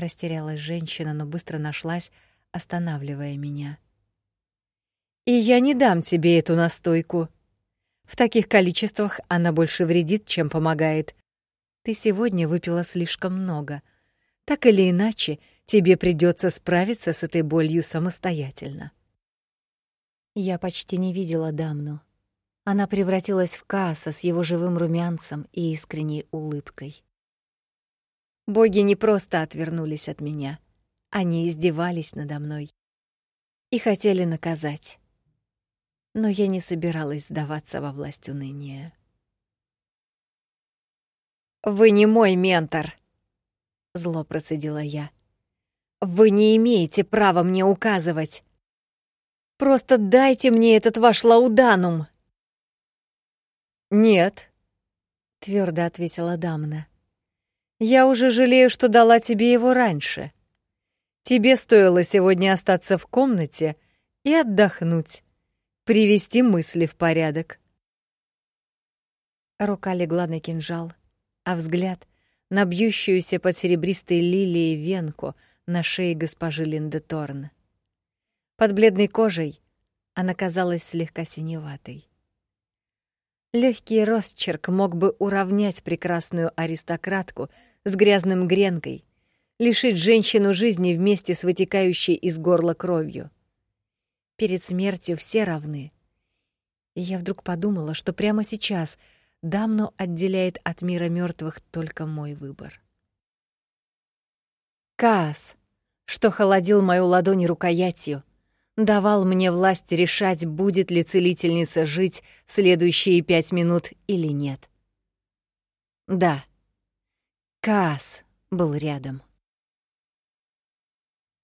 Растерялась женщина, но быстро нашлась, останавливая меня. И я не дам тебе эту настойку. В таких количествах она больше вредит, чем помогает. Ты сегодня выпила слишком много. Так или иначе, тебе придется справиться с этой болью самостоятельно. Я почти не видела Дамну. Она превратилась в Кааса с его живым румянцем и искренней улыбкой. Боги не просто отвернулись от меня, они издевались надо мной и хотели наказать. Но я не собиралась сдаваться во власть уныния. Вы не мой ментор, зло процедила я. Вы не имеете права мне указывать. Просто дайте мне этот ваш лауданум. Нет, твердо ответила Дамна. Я уже жалею, что дала тебе его раньше. Тебе стоило сегодня остаться в комнате и отдохнуть, привести мысли в порядок. Рука легла на кинжал, а взгляд — на бьющуюся под серебристой лилией венку на шее госпожи Линды Торн. Под бледной кожей она казалась слегка синеватой. Легкий росчерк мог бы уравнять прекрасную аристократку с грязным гренкой, лишить женщину жизни вместе с вытекающей из горла кровью. Перед смертью все равны. И я вдруг подумала, что прямо сейчас Дамну отделяет от мира мертвых только мой выбор. Каас, что холодил мою ладонь рукоятью, давал мне власть решать, будет ли целительница жить следующие пять минут или нет. Да, Каас был рядом.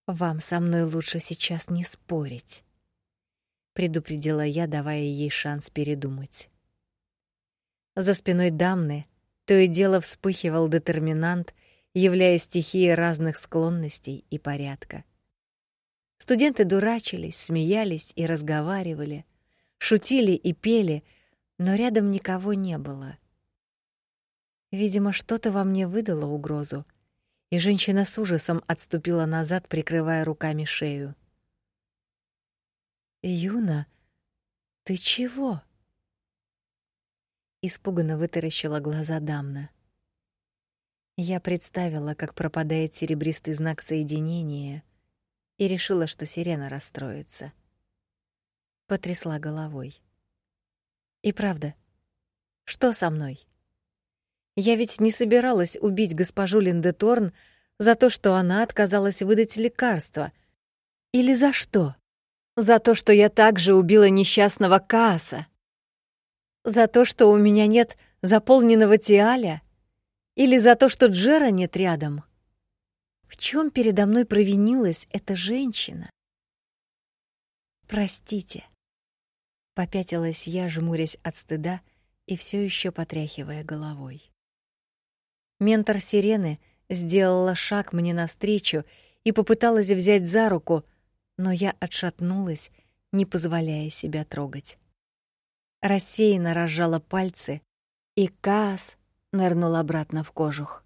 «Вам со мной лучше сейчас не спорить», — предупредила я, давая ей шанс передумать. За спиной дамны то и дело вспыхивал детерминант, являя стихией разных склонностей и порядка. Студенты дурачились, смеялись и разговаривали, шутили и пели, но рядом никого не было. Видимо, что-то во мне выдало угрозу, и женщина с ужасом отступила назад, прикрывая руками шею. «Юна, ты чего?» Испуганно вытаращила глаза Дамна. Я представила, как пропадает серебристый знак соединения, и решила, что сирена расстроится. Потрясла головой. И правда, что со мной? Я ведь не собиралась убить госпожу Линдеторн за то, что она отказалась выдать лекарство. Или за что? За то, что я также убила несчастного Кааса? За то, что у меня нет заполненного тиаля? Или за то, что Джера нет рядом? В чем передо мной провинилась эта женщина? Простите. Попятилась я, жмурясь от стыда и все еще потряхивая головой. Ментор Сирены сделала шаг мне навстречу и попыталась взять за руку, но я отшатнулась, не позволяя себя трогать. Рассеянно разжала пальцы, и Каас нырнул обратно в кожух.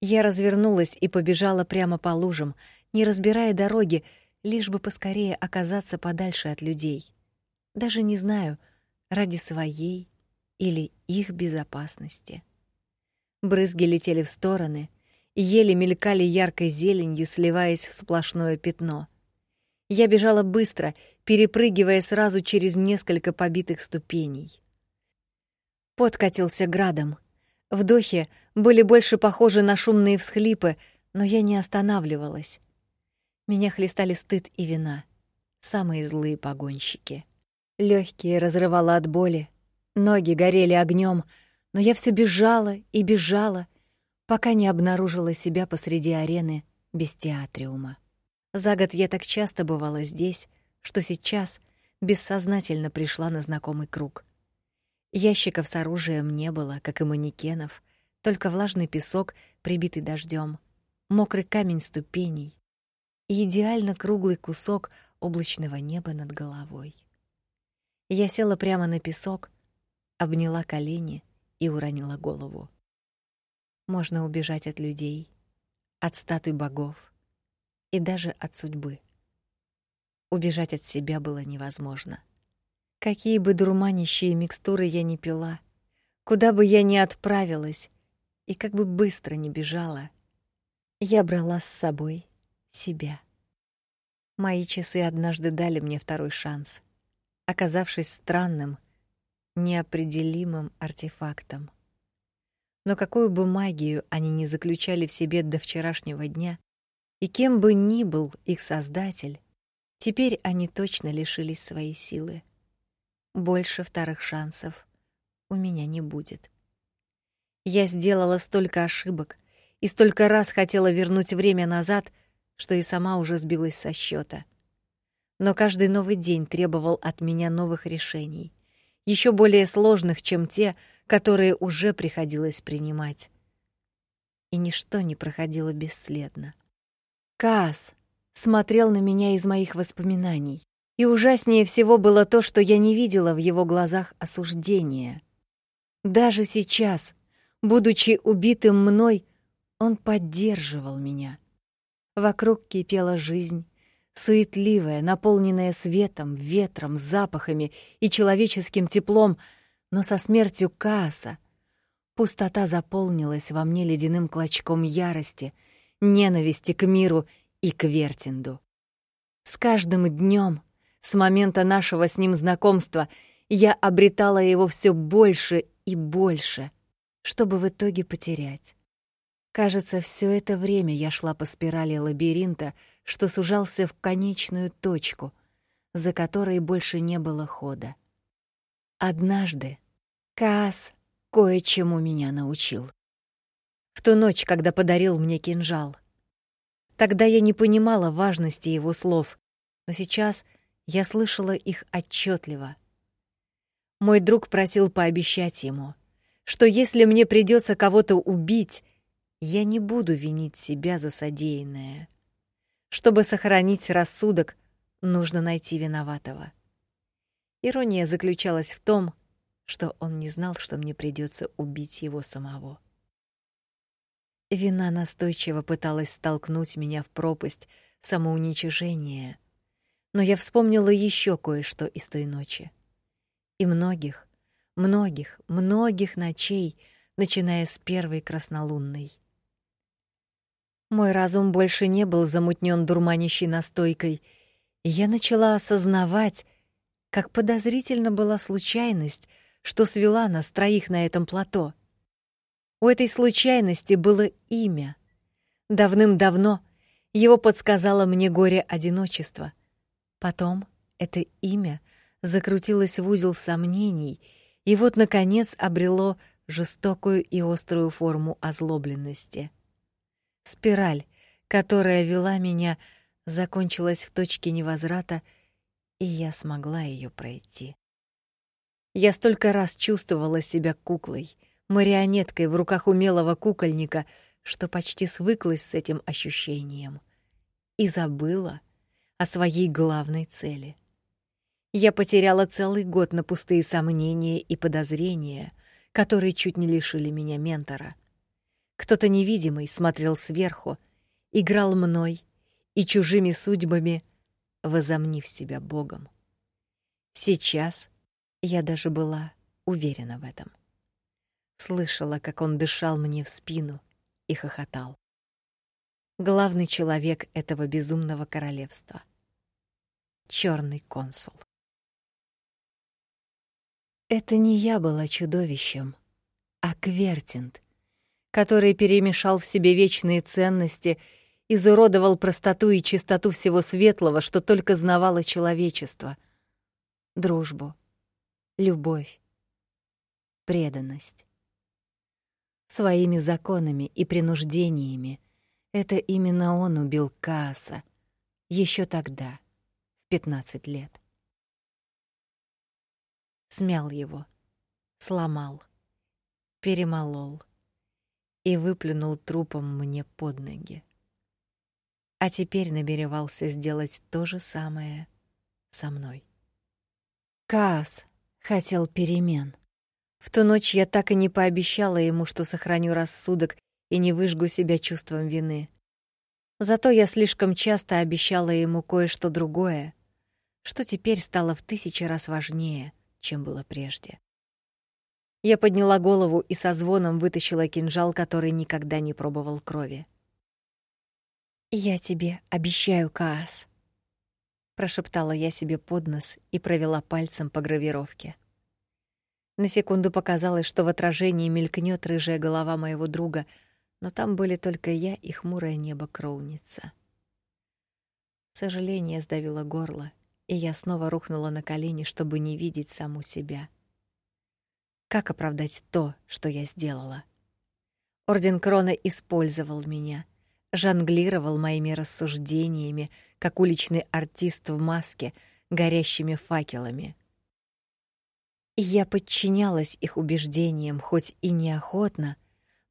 Я развернулась и побежала прямо по лужам, не разбирая дороги, лишь бы поскорее оказаться подальше от людей. Даже не знаю, ради своей или их безопасности. Брызги летели в стороны еле мелькали яркой зеленью, сливаясь в сплошное пятно. Я бежала быстро, перепрыгивая сразу через несколько побитых ступеней. Пот катился градом. Вдохи были больше похожи на шумные всхлипы, но я не останавливалась. Меня хлестали стыд и вина, самые злые погонщики. Лёгкие разрывало от боли, ноги горели огнём, но я всё бежала и бежала, пока не обнаружила себя посреди арены без театриума. За год я так часто бывала здесь, что сейчас бессознательно пришла на знакомый круг. Ящиков с оружием не было, как и манекенов, только влажный песок, прибитый дождем, мокрый камень ступеней и идеально круглый кусок облачного неба над головой. Я села прямо на песок, обняла колени и уронила голову. Можно убежать от людей, от статуй богов, и даже от судьбы. Убежать от себя было невозможно. Какие бы дурманящие микстуры я ни пила, куда бы я ни отправилась и как бы быстро ни бежала, я брала с собой себя. Мои часы однажды дали мне второй шанс, оказавшись странным, неопределимым артефактом. Но какую бы магию они ни заключали в себе до вчерашнего дня, и кем бы ни был их создатель, теперь они точно лишились своей силы. Больше вторых шансов у меня не будет. Я сделала столько ошибок и столько раз хотела вернуть время назад, что и сама уже сбилась со счета. Но каждый новый день требовал от меня новых решений, еще более сложных, чем те, которые уже приходилось принимать. И ничто не проходило бесследно. Каас смотрел на меня из моих воспоминаний, и ужаснее всего было то, что я не видела в его глазах осуждения. Даже сейчас, будучи убитым мной, он поддерживал меня. Вокруг кипела жизнь, суетливая, наполненная светом, ветром, запахами и человеческим теплом, но со смертью Кааса пустота заполнилась во мне ледяным клочком ярости — ненависти к миру и к Вертинду. С каждым днем, с момента нашего с ним знакомства, я обретала его все больше и больше, чтобы в итоге потерять. Кажется, все это время я шла по спирали лабиринта, что сужался в конечную точку, за которой больше не было хода. Однажды Каас кое-чему меня научил в ту ночь, когда подарил мне кинжал. Тогда я не понимала важности его слов, но сейчас я слышала их отчетливо. Мой друг просил пообещать ему, что если мне придется кого-то убить, я не буду винить себя за содеянное. Чтобы сохранить рассудок, нужно найти виноватого. Ирония заключалась в том, что он не знал, что мне придется убить его самого. Вина настойчиво пыталась столкнуть меня в пропасть самоуничижения. Но я вспомнила еще кое-что из той ночи. И многих, многих, многих ночей, начиная с первой краснолунной. Мой разум больше не был замутнен дурманящей настойкой, и я начала осознавать, как подозрительно была случайность, что свела нас троих на этом плато — у этой случайности было имя. Давным-давно его подсказало мне горе одиночества. Потом это имя закрутилось в узел сомнений, и вот наконец обрело жестокую и острую форму озлобленности. Спираль, которая вела меня, закончилась в точке невозврата, и я смогла ее пройти. Я столько раз чувствовала себя куклой, марионеткой в руках умелого кукольника, что почти свыклась с этим ощущением и забыла о своей главной цели. Я потеряла целый год на пустые сомнения и подозрения, которые чуть не лишили меня ментора. Кто-то невидимый смотрел сверху, играл мной и чужими судьбами, возомнив себя богом. Сейчас я даже была уверена в этом. Слышала, как он дышал мне в спину и хохотал. Главный человек этого безумного королевства. Черный консул. Это не я была чудовищем, а Квертинт, который перемешал в себе вечные ценности, изуродовал простоту и чистоту всего светлого, что только знавало человечество. Дружбу, любовь, преданность. Своими законами и принуждениями это именно он убил Кааса еще тогда, в 15 лет. Смял его, сломал, перемолол и выплюнул трупом мне под ноги. А теперь намеревался сделать то же самое со мной. Каас хотел перемен. В ту ночь я так и не пообещала ему, что сохраню рассудок и не выжгу себя чувством вины. Зато я слишком часто обещала ему кое-что другое, что теперь стало в тысячи раз важнее, чем было прежде. Я подняла голову и со звоном вытащила кинжал, который никогда не пробовал крови. «Я тебе обещаю, Каас», — прошептала я себе под нос и провела пальцем по гравировке. На секунду показалось, что в отражении мелькнет рыжая голова моего друга, но там были только я и хмурое небо Кроуница. Сожаление сдавило горло, и я снова рухнула на колени, чтобы не видеть саму себя. Как оправдать то, что я сделала? Орден Крона использовал меня, жонглировал моими рассуждениями, как уличный артист в маске, горящими факелами — я подчинялась их убеждениям, хоть и неохотно,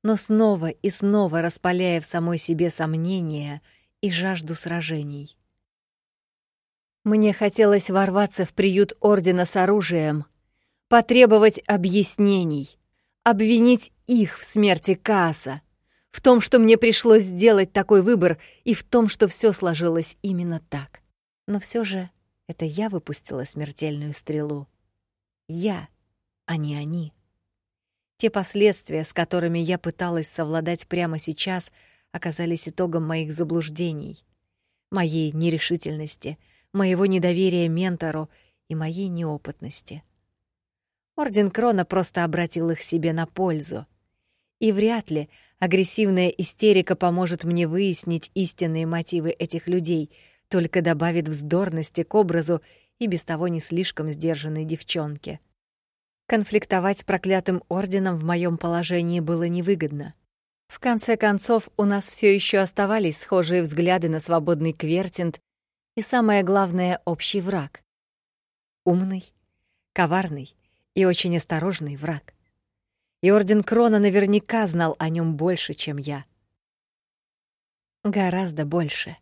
но снова и снова распаляя в самой себе сомнения и жажду сражений. Мне хотелось ворваться в приют ордена с оружием, потребовать объяснений, обвинить их в смерти Кааса, в том, что мне пришлось сделать такой выбор, и в том, что все сложилось именно так. Но все же это я выпустила смертельную стрелу. Я, а не они. Те последствия, с которыми я пыталась совладать прямо сейчас, оказались итогом моих заблуждений, моей нерешительности, моего недоверия ментору и моей неопытности. Орден Крона просто обратил их себе на пользу. И вряд ли агрессивная истерика поможет мне выяснить истинные мотивы этих людей, только добавит вздорности к образу и без того не слишком сдержанной девчонке. Конфликтовать с проклятым орденом в моем положении было невыгодно. В конце концов, у нас все еще оставались схожие взгляды на свободный Квертинт и, самое главное, общий враг. Умный, коварный и очень осторожный враг. И Орден Крона наверняка знал о нем больше, чем я. Гораздо больше.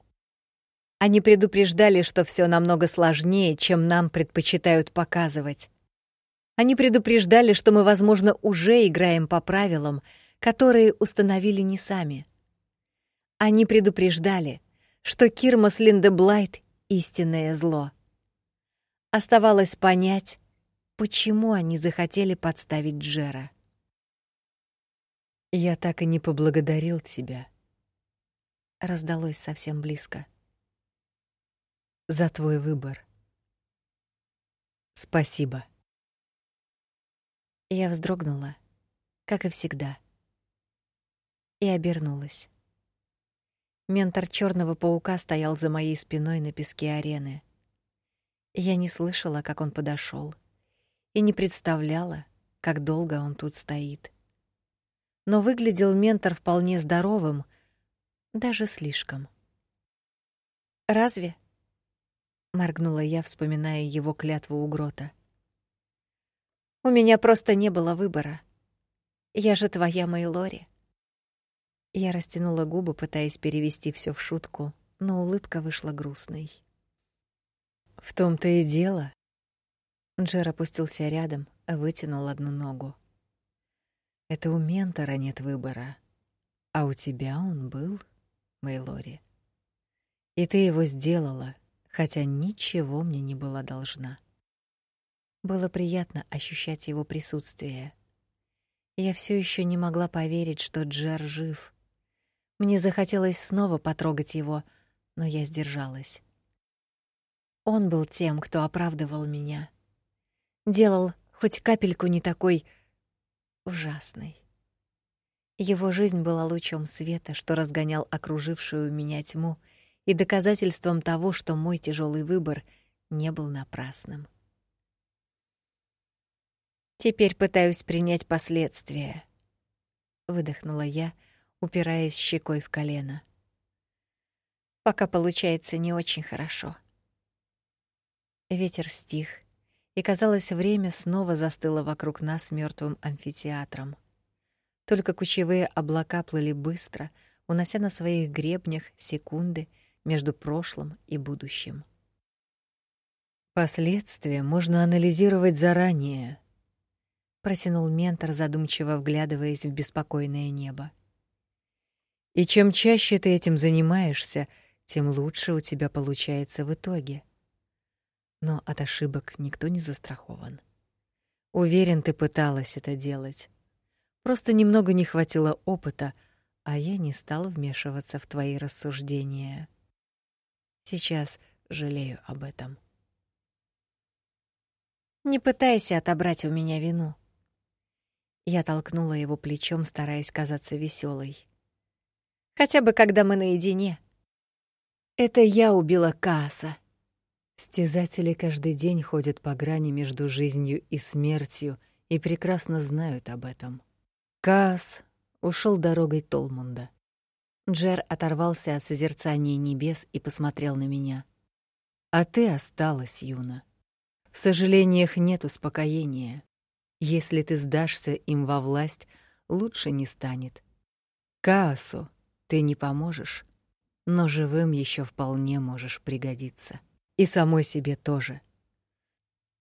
Они предупреждали, что все намного сложнее, чем нам предпочитают показывать. Они предупреждали, что мы, возможно, уже играем по правилам, которые установили не сами. Они предупреждали, что Кирмас Линдеблайт — истинное зло. Оставалось понять, почему они захотели подставить Джера. «Я так и не поблагодарил тебя», — раздалось совсем близко за твой выбор. Спасибо. Я вздрогнула, как и всегда, и обернулась. Ментор черного паука стоял за моей спиной на песке арены. Я не слышала, как он подошел, и не представляла, как долго он тут стоит. Но выглядел ментор вполне здоровым, даже слишком. Разве? Моргнула я, вспоминая его клятву у грота. У меня просто не было выбора. Я же твоя Мэйлори. Я растянула губы, пытаясь перевести все в шутку, но улыбка вышла грустной. В том-то и дело. Джер опустился рядом, вытянул одну ногу. Это у ментора нет выбора, а у тебя он был, Мэйлори. И ты его сделала, хотя ничего мне не была должна. Было приятно ощущать его присутствие. Я все еще не могла поверить, что Джер жив. Мне захотелось снова потрогать его, но я сдержалась. Он был тем, кто оправдывал меня. Делал хоть капельку не такой ужасной. Его жизнь была лучом света, что разгонял окружившую меня тьму, и доказательством того, что мой тяжелый выбор не был напрасным. Теперь пытаюсь принять последствия, выдохнула я, упираясь щекой в колено. Пока получается не очень хорошо. Ветер стих, и казалось, время снова застыло вокруг нас мертвым амфитеатром. Только кучевые облака плыли быстро, унося на своих гребнях секунды между прошлым и будущим. Последствия можно анализировать заранее, протянул ментор, задумчиво вглядываясь в беспокойное небо. И чем чаще ты этим занимаешься, тем лучше у тебя получается в итоге. Но от ошибок никто не застрахован. Уверен, ты пыталась это делать. Просто немного не хватило опыта, а я не стал вмешиваться в твои рассуждения. Сейчас жалею об этом. Не пытайся отобрать у меня вину. Я толкнула его плечом, стараясь казаться веселой. Хотя бы когда мы наедине. Это я убила Кааса. Стязатели каждый день ходят по грани между жизнью и смертью и прекрасно знают об этом. Каас ушел дорогой Толмунда. Джер оторвался от созерцания небес и посмотрел на меня. А ты осталась, Юна. В сожалениях нет успокоения. Если ты сдашься им во власть, лучше не станет. Каасу ты не поможешь, но живым еще вполне можешь пригодиться. И самой себе тоже.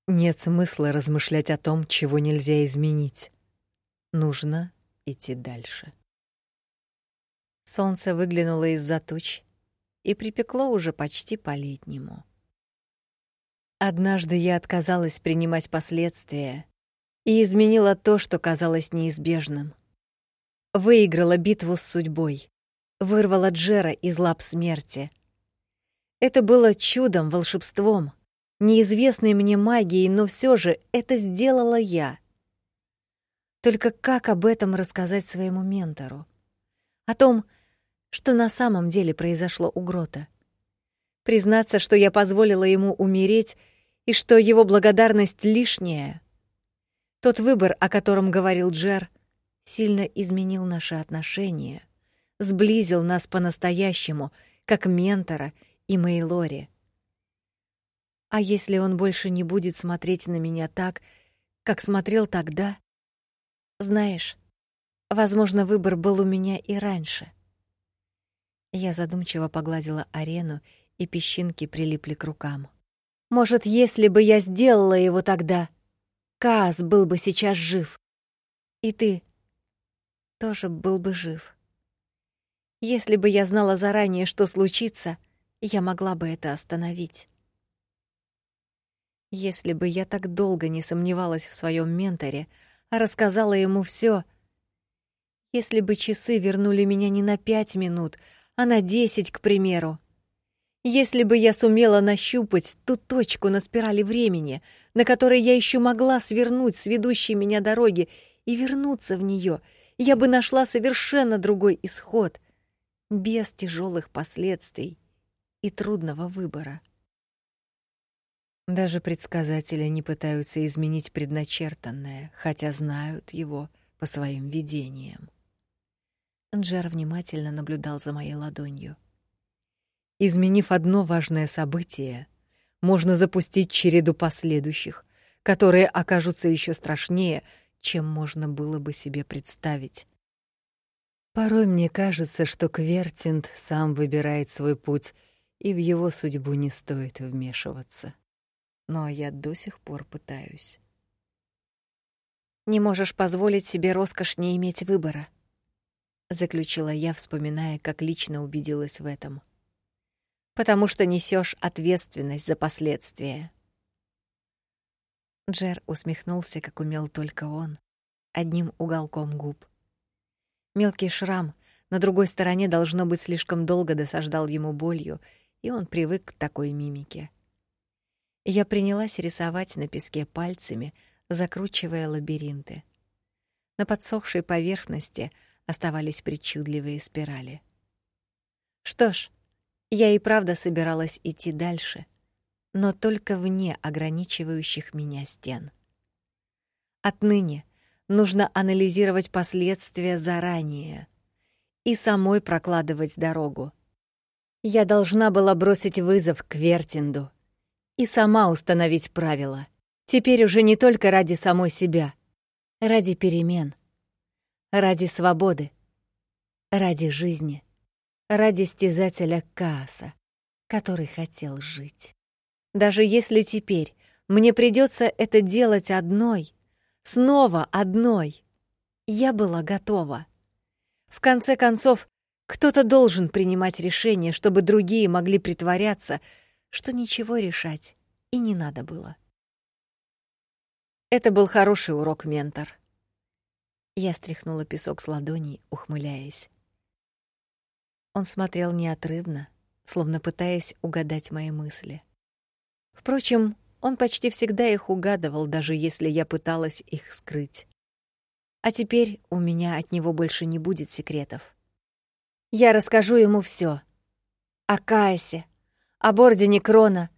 Нет смысла размышлять о том, чего нельзя изменить. Нужно идти дальше. Солнце выглянуло из-за туч и припекло уже почти по-летнему. Однажды я отказалась принимать последствия и изменила то, что казалось неизбежным. Выиграла битву с судьбой, вырвала Джера из лап смерти, это было чудом, волшебством, неизвестной мне магией, но все же это сделала я. Только как об этом рассказать своему ментору? О том, что на самом деле произошло у Грота. Признаться, что я позволила ему умереть и что его благодарность лишняя. Тот выбор, о котором говорил Джер, сильно изменил наши отношения, сблизил нас по-настоящему, как ментора и Мэйлори. А если он больше не будет смотреть на меня так, как смотрел тогда? Знаешь, возможно, выбор был у меня и раньше. Я задумчиво погладила арену, и песчинки прилипли к рукам. Может, если бы я сделала его тогда, Каас был бы сейчас жив. И ты тоже был бы жив. Если бы я знала заранее, что случится, я могла бы это остановить. Если бы я так долго не сомневалась в своем менторе, а рассказала ему все, если бы часы вернули меня не на пять минут, а на десять, к примеру, если бы я сумела нащупать ту точку на спирали времени, на которой я еще могла свернуть с ведущей меня дороги и вернуться в нее, я бы нашла совершенно другой исход, без тяжелых последствий и трудного выбора. Даже предсказатели не пытаются изменить предначертанное, хотя знают его по своим видениям. Джер внимательно наблюдал за моей ладонью. Изменив одно важное событие, можно запустить череду последующих, которые окажутся еще страшнее, чем можно было бы себе представить. Порой мне кажется, что Квертинд сам выбирает свой путь, и в его судьбу не стоит вмешиваться. Но я до сих пор пытаюсь. Не можешь позволить себе роскошь не иметь выбора, заключила я, вспоминая, как лично убедилась в этом. Потому что несешь ответственность за последствия. Джер усмехнулся, как умел только он, одним уголком губ. Мелкий шрам на другой стороне должно быть слишком долго досаждал ему болью, и он привык к такой мимике. Я принялась рисовать на песке пальцами, закручивая лабиринты. На подсохшей поверхности оставались причудливые спирали. Что ж, я и правда собиралась идти дальше, но только вне ограничивающих меня стен. Отныне нужно анализировать последствия заранее и самой прокладывать дорогу. Я должна была бросить вызов к Вертинду и сама установить правила. Теперь уже не только ради самой себя, ради перемен, ради свободы, ради жизни, ради стезателя Кааса, который хотел жить. Даже если теперь мне придется это делать одной, снова одной, я была готова. В конце концов, кто-то должен принимать решение, чтобы другие могли притворяться, что ничего решать и не надо было. Это был хороший урок, ментор. Я стряхнула песок с ладоней, ухмыляясь. Он смотрел неотрывно, словно пытаясь угадать мои мысли. Впрочем, он почти всегда их угадывал, даже если я пыталась их скрыть. А теперь у меня от него больше не будет секретов. Я расскажу ему все: О Каэсе, об Ордене Крона,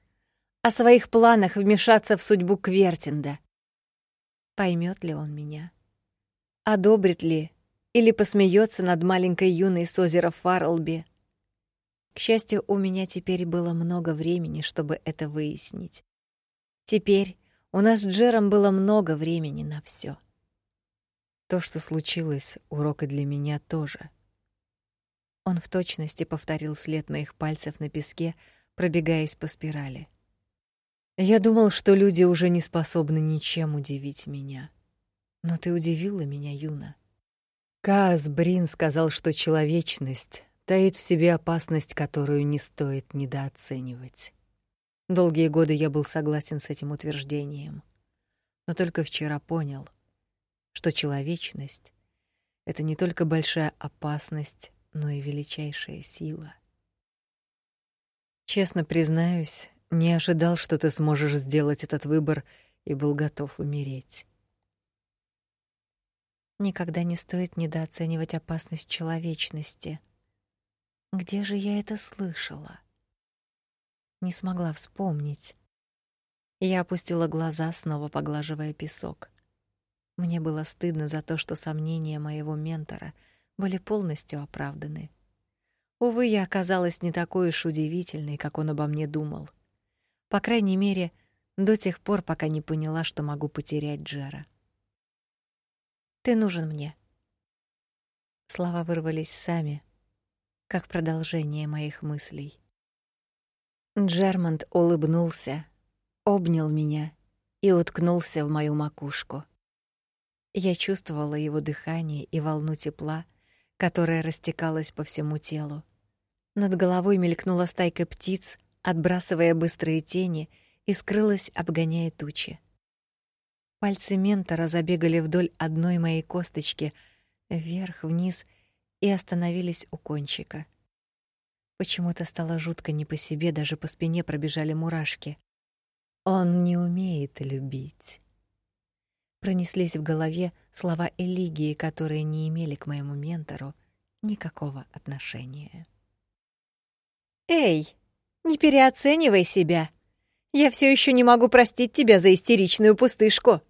о своих планах вмешаться в судьбу Квертинда. Поймет ли он меня? Одобрит ли или посмеется над маленькой юной с озера Фарлби? К счастью, у меня теперь было много времени, чтобы это выяснить. Теперь у нас с Джером было много времени на все. То, что случилось, урок и для меня тоже. Он в точности повторил след моих пальцев на песке, пробегаясь по спирали. Я думал, что люди уже не способны ничем удивить меня. Но ты удивила меня, Юна. Каз Брин сказал, что человечность таит в себе опасность, которую не стоит недооценивать. Долгие годы я был согласен с этим утверждением, но только вчера понял, что человечность это не только большая опасность, но и величайшая сила. Честно признаюсь, не ожидал, что ты сможешь сделать этот выбор и был готов умереть. Никогда не стоит недооценивать опасность человечности. Где же я это слышала? Не смогла вспомнить. Я опустила глаза, снова поглаживая песок. Мне было стыдно за то, что сомнения моего ментора были полностью оправданы. Увы, я оказалась не такой уж удивительной, как он обо мне думал. По крайней мере, до тех пор, пока не поняла, что могу потерять Джера. Ты нужен мне. Слова вырвались сами, как продолжение моих мыслей. Джермонт улыбнулся, обнял меня и уткнулся в мою макушку. Я чувствовала его дыхание и волну тепла, которая растекалась по всему телу. Над головой мелькнула стайка птиц, отбрасывая быстрые тени, и скрылась, обгоняя тучи. Пальцы ментора забегали вдоль одной моей косточки, вверх, вниз и остановились у кончика. Почему-то стало жутко не по себе, даже по спине пробежали мурашки. Он не умеет любить. Пронеслись в голове слова Элигии, которые не имели к моему ментору никакого отношения. Эй, не переоценивай себя. Я все еще не могу простить тебя за истеричную пустышку.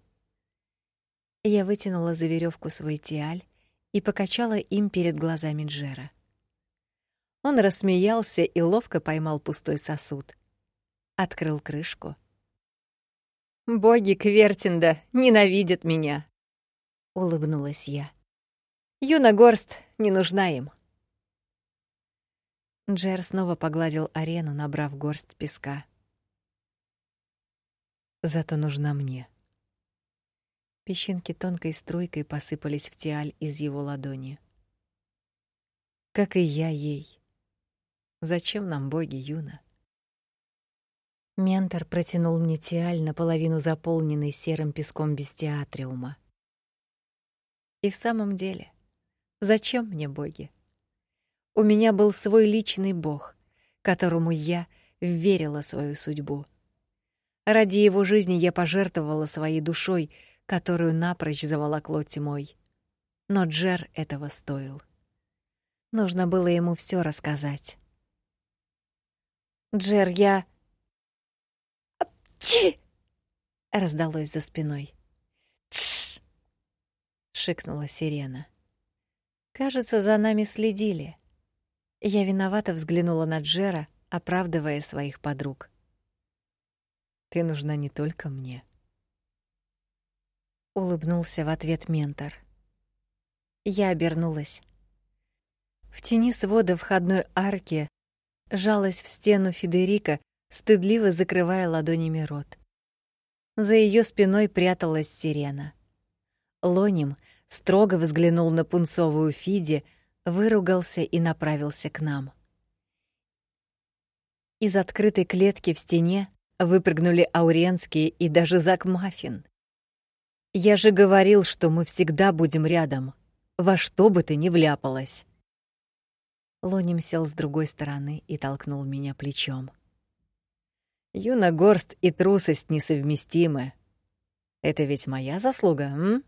Я вытянула за веревку свой тиаль и покачала им перед глазами Джера. Он рассмеялся и ловко поймал пустой сосуд. Открыл крышку. Боги Квертинда ненавидят меня, улыбнулась я. Юна Горст не нужна им. Джер снова погладил арену, набрав горсть песка. Зато нужна мне. Песчинки тонкой струйкой посыпались в тиаль из его ладони. Как и я ей. Зачем нам боги, Юна? Ментор протянул мне тиаль, наполовину заполненный серым песком бестиатриума. И в самом деле, зачем мне боги? У меня был свой личный бог, которому я верила свою судьбу. Ради его жизни я пожертвовала своей душой, которую напрочь заволокло тьмой. Но Джер этого стоил. Нужно было ему все рассказать. Джер, я Чи! раздалось за спиной. Тш! шикнула сирена. Кажется, за нами следили. Я виновато взглянула на Джера, оправдывая своих подруг. Ты нужна не только мне. Улыбнулся в ответ ментор. Я обернулась. В тени свода входной арки жалась в стену Федерика, стыдливо закрывая ладонями рот. За ее спиной пряталась сирена. Лоним строго взглянул на пунцовую Фиди, выругался и направился к нам. Из открытой клетки в стене выпрыгнули Ауренские и даже Зак Маффин. Я же говорил, что мы всегда будем рядом, во что бы ты ни вляпалась. Лоним сел с другой стороны и толкнул меня плечом. Юна горст и трусость несовместимы. Это ведь моя заслуга, м?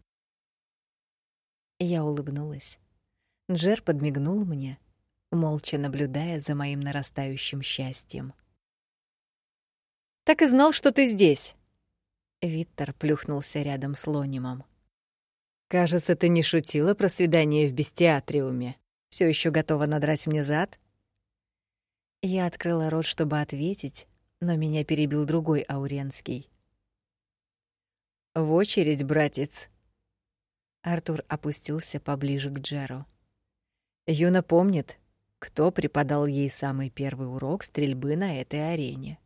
Я улыбнулась. Джер подмигнул мне, молча наблюдая за моим нарастающим счастьем. Так и знал, что ты здесь. Виттер плюхнулся рядом с Лонимом. Кажется, ты не шутила про свидание в бестиатриуме. Все еще готова надрать мне зад? Я открыла рот, чтобы ответить, но меня перебил другой Ауренский. В очередь, братец. Артур опустился поближе к Джеру. Юна помнит, кто преподал ей самый первый урок стрельбы на этой арене.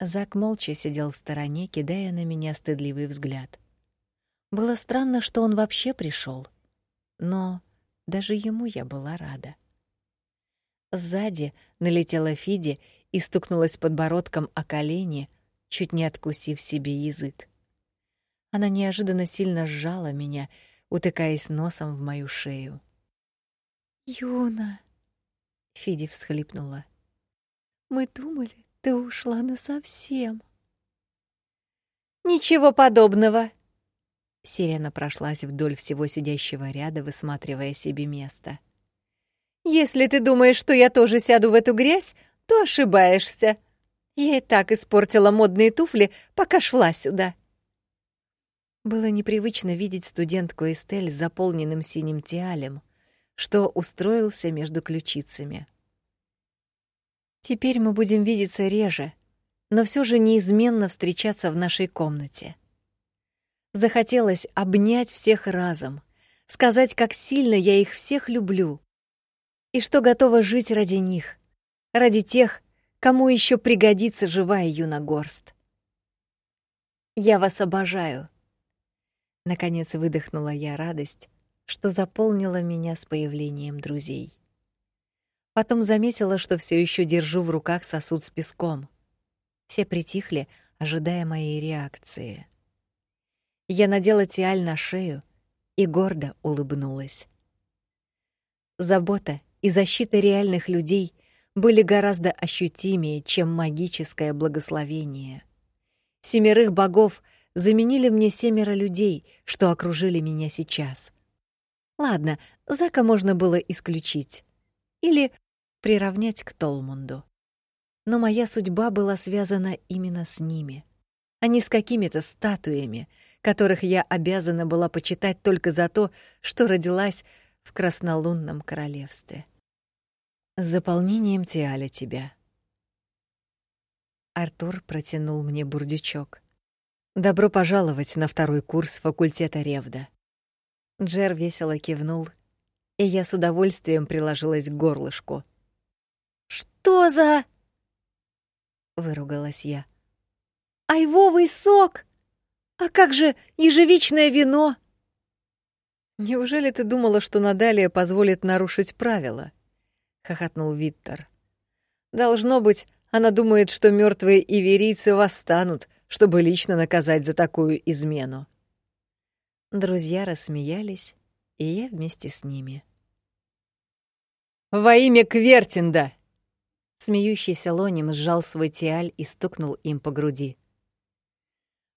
Зак молча сидел в стороне, кидая на меня стыдливый взгляд. Было странно, что он вообще пришел, но даже ему я была рада. Сзади налетела Фиди и стукнулась подбородком о колени, чуть не откусив себе язык. Она неожиданно сильно сжала меня, утыкаясь носом в мою шею. «Юна!» — Фиди всхлипнула. «Мы думали, ты ушла насовсем». «Ничего подобного!» Сирена прошлась вдоль всего сидящего ряда, высматривая себе место. «Если ты думаешь, что я тоже сяду в эту грязь, то ошибаешься. Я и так испортила модные туфли, пока шла сюда». Было непривычно видеть студентку Эстель с заполненным синим тиалем, что устроился между ключицами. Теперь мы будем видеться реже, но все же неизменно встречаться в нашей комнате. Захотелось обнять всех разом, сказать, как сильно я их всех люблю и что готова жить ради них, ради тех, кому еще пригодится живая Юна Горст. Я вас обожаю. Наконец выдохнула я радость, что заполнила меня с появлением друзей. Потом заметила, что все еще держу в руках сосуд с песком. Все притихли, ожидая моей реакции. Я надела тиаль на шею и гордо улыбнулась. Забота и защита реальных людей были гораздо ощутимее, чем магическое благословение. Семерых богов заменили мне семеро людей, что окружили меня сейчас. Ладно, Зака можно было исключить или приравнять к Толмунду. Но моя судьба была связана именно с ними, а не с какими-то статуями, которых я обязана была почитать только за то, что родилась в краснолунном королевстве. С заполнением тиаля тебя. Артур протянул мне бурдючок. Добро пожаловать на второй курс факультета Ревда. Джер весело кивнул, и я с удовольствием приложилась к горлышку. Что за выругалась я. Айвовый сок! А как же ежевичное вино? Неужели ты думала, что Надалия позволит нарушить правила? хохотнул Виттер. Должно быть, она думает, что мертвые иверийцы восстанут, чтобы лично наказать за такую измену. Друзья рассмеялись, и я вместе с ними. Во имя Квертинда! Смеющийся Лоним сжал свой тиаль и стукнул им по груди.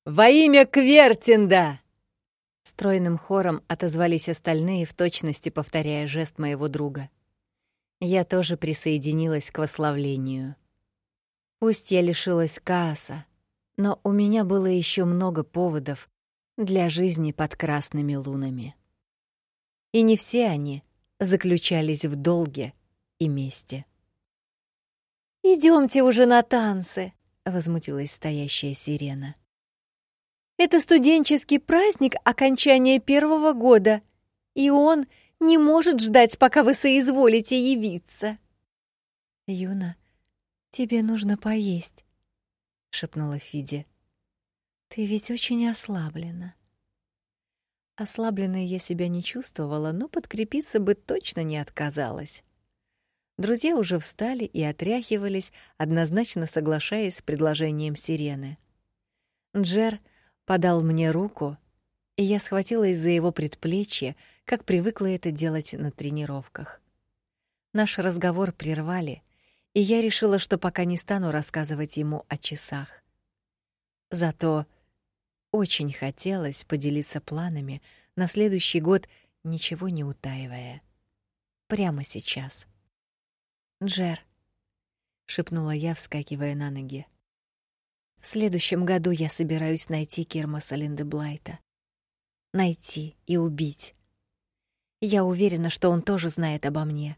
Во имя Квертинда! Стройным хором отозвались остальные, в точности повторяя жест моего друга. Я тоже присоединилась к восславлению. Пусть я лишилась Кааса, но у меня было еще много поводов для жизни под красными лунами. И не все они заключались в долге и мести. Идемте уже на танцы, возмутилась стоящая сирена. Это студенческий праздник окончания первого года, и он не может ждать, пока вы соизволите явиться. Юна, тебе нужно поесть, шепнула Фиди. Ты ведь очень ослаблена. Ослабленной я себя не чувствовала, но подкрепиться бы точно не отказалась. Друзья уже встали и отряхивались, однозначно соглашаясь с предложением Сирены. Джер подал мне руку, и я схватилась за его предплечье, как привыкла это делать на тренировках. Наш разговор прервали, и я решила, что пока не стану рассказывать ему о часах. Зато очень хотелось поделиться планами на следующий год, ничего не утаивая. Прямо сейчас. Джер, шепнула я, вскакивая на ноги. В следующем году я собираюсь найти Кирмаса Линдеблайта. Найти и убить. Я уверена, что он тоже знает обо мне.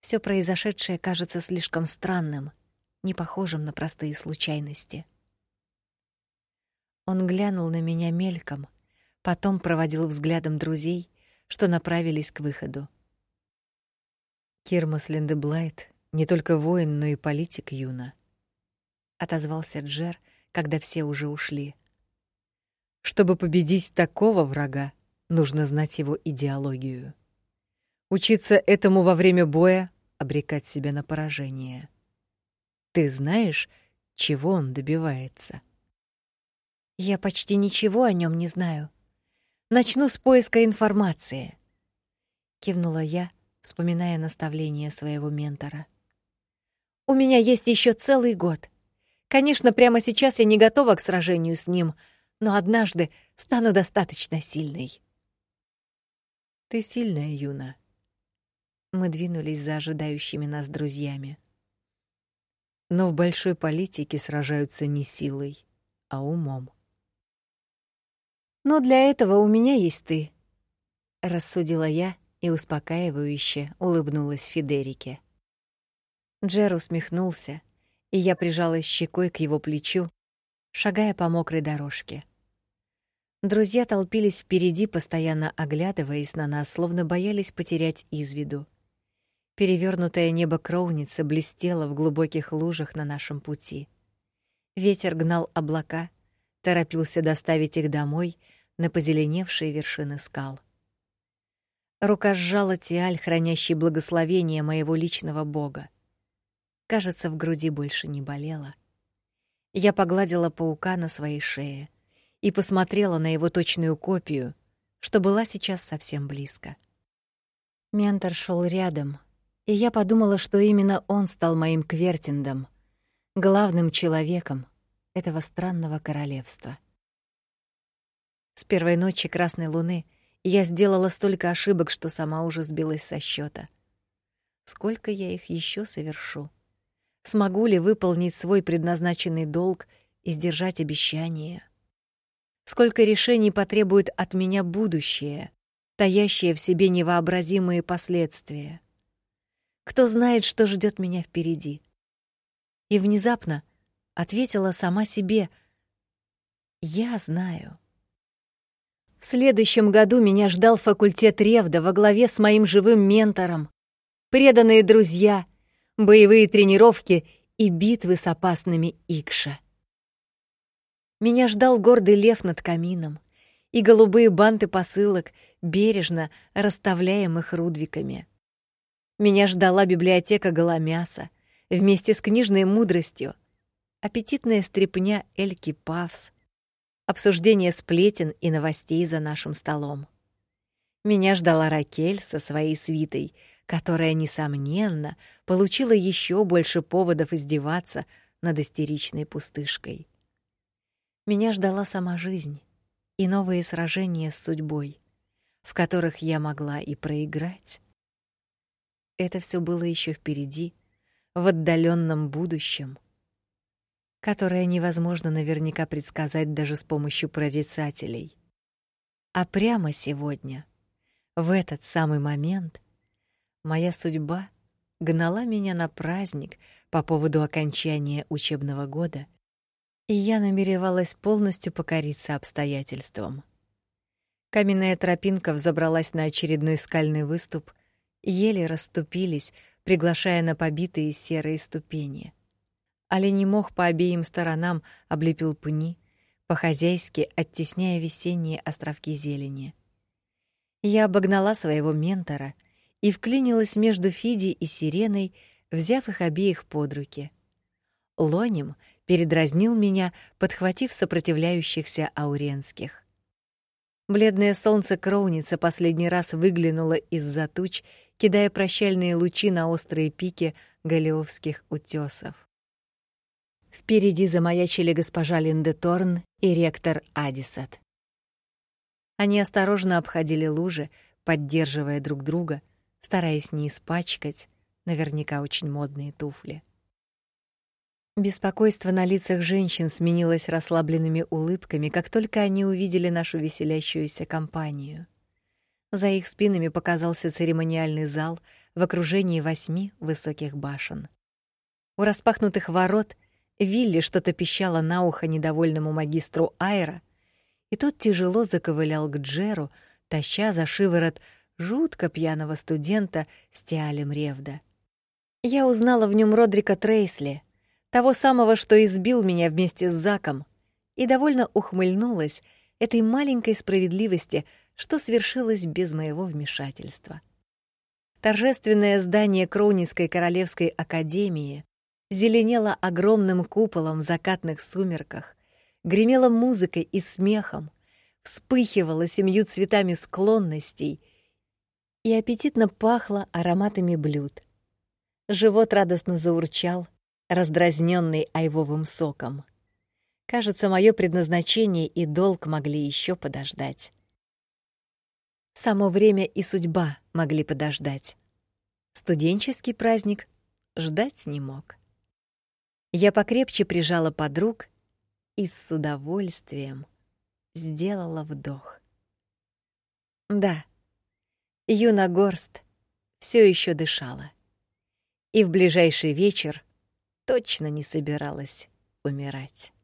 Все произошедшее кажется слишком странным, не похожим на простые случайности. Он глянул на меня мельком, потом проводил взглядом друзей, что направились к выходу. Кирмас Линдеблайт не только воин, но и политик Юна, отозвался Джер, когда все уже ушли. Чтобы победить такого врага, нужно знать его идеологию. Учиться этому во время боя, обрекать себя на поражение. Ты знаешь, чего он добивается? Я почти ничего о нем не знаю. Начну с поиска информации. Кивнула я, вспоминая наставления своего ментора. У меня есть еще целый год. Конечно, прямо сейчас я не готова к сражению с ним, но однажды стану достаточно сильной. Ты сильная, Юна. Мы двинулись за ожидающими нас друзьями. Но в большой политике сражаются не силой, а умом. Но для этого у меня есть ты, рассудила я и успокаивающе улыбнулась Федерике. Джер усмехнулся, и я прижалась щекой к его плечу, шагая по мокрой дорожке. Друзья толпились впереди, постоянно оглядываясь на нас, словно боялись потерять из виду. Перевернутое небо Кроуницы блестело в глубоких лужах на нашем пути. Ветер гнал облака, торопился доставить их домой на позеленевшие вершины скал. Рука сжала тиаль, хранящий благословение моего личного бога. Кажется, в груди больше не болело. Я погладила паука на своей шее и посмотрела на его точную копию, что была сейчас совсем близко. Ментор шел рядом, и я подумала, что именно он стал моим квертиндом, главным человеком этого странного королевства. С первой ночи Красной Луны я сделала столько ошибок, что сама уже сбилась со счета. Сколько я их еще совершу? Смогу ли выполнить свой предназначенный долг и сдержать обещание? Сколько решений потребует от меня будущее, таящее в себе невообразимые последствия? Кто знает, что ждет меня впереди? И внезапно ответила сама себе — Я знаю. Следующем году меня ждал факультет Ревда во главе с моим живым ментором, преданные друзья, боевые тренировки и битвы с опасными Икша. Меня ждал гордый лев над камином и голубые банты посылок, бережно расставляемых Рудвиками. Меня ждала библиотека Голомяса вместе с книжной мудростью, аппетитная стрепня Эльки Павс, обсуждение сплетен и новостей за нашим столом. Меня ждала Ракель со своей свитой, которая, несомненно, получила еще больше поводов издеваться над истеричной пустышкой. Меня ждала сама жизнь и новые сражения с судьбой, в которых я могла и проиграть. Это все было еще впереди, в отдаленном будущем, которое невозможно наверняка предсказать даже с помощью прорицателей. А прямо сегодня, в этот самый момент, моя судьба гнала меня на праздник по поводу окончания учебного года и я намеревалась полностью покориться обстоятельствам. Каменная тропинка взобралась на очередной скальный выступ, ели расступились, приглашая на побитые серые ступени. Оленей мох по обеим сторонам облепил пни, по-хозяйски оттесняя весенние островки зелени. Я обогнала своего ментора и вклинилась между Фиди и Сиреной, взяв их обеих под руки. Лоним передразнил меня, подхватив сопротивляющихся ауренских. Бледное солнце Кроуница последний раз выглянуло из-за туч, кидая прощальные лучи на острые пики галеовских утесов. Впереди замаячили госпожа Линдеторн и ректор Адисат. Они осторожно обходили лужи, поддерживая друг друга, стараясь не испачкать наверняка очень модные туфли. Беспокойство на лицах женщин сменилось расслабленными улыбками, как только они увидели нашу веселящуюся компанию. За их спинами показался церемониальный зал в окружении восьми высоких башен. У распахнутых ворот Вилли что-то пищала на ухо недовольному магистру Айра, и тот тяжело заковылял к Джеру, таща за шиворот жутко пьяного студента с Тиалем Ревда. Я узнала в нем Родрика Трейсли, того самого, что избил меня вместе с Заком, и довольно ухмыльнулась этой маленькой справедливости, что свершилось без моего вмешательства. Торжественное здание Кроуницкой королевской академии зеленело огромным куполом в закатных сумерках, гремело музыкой и смехом, вспыхивало семью цветами склонностей и аппетитно пахло ароматами блюд. Живот радостно заурчал, раздразненный айвовым соком. Кажется, мое предназначение и долг могли еще подождать. Само время и судьба могли подождать. Студенческий праздник ждать не мог. Я покрепче прижала подруг и с удовольствием сделала вдох. Да, Юна Горст все еще дышала. И в ближайший вечер точно не собиралась умирать.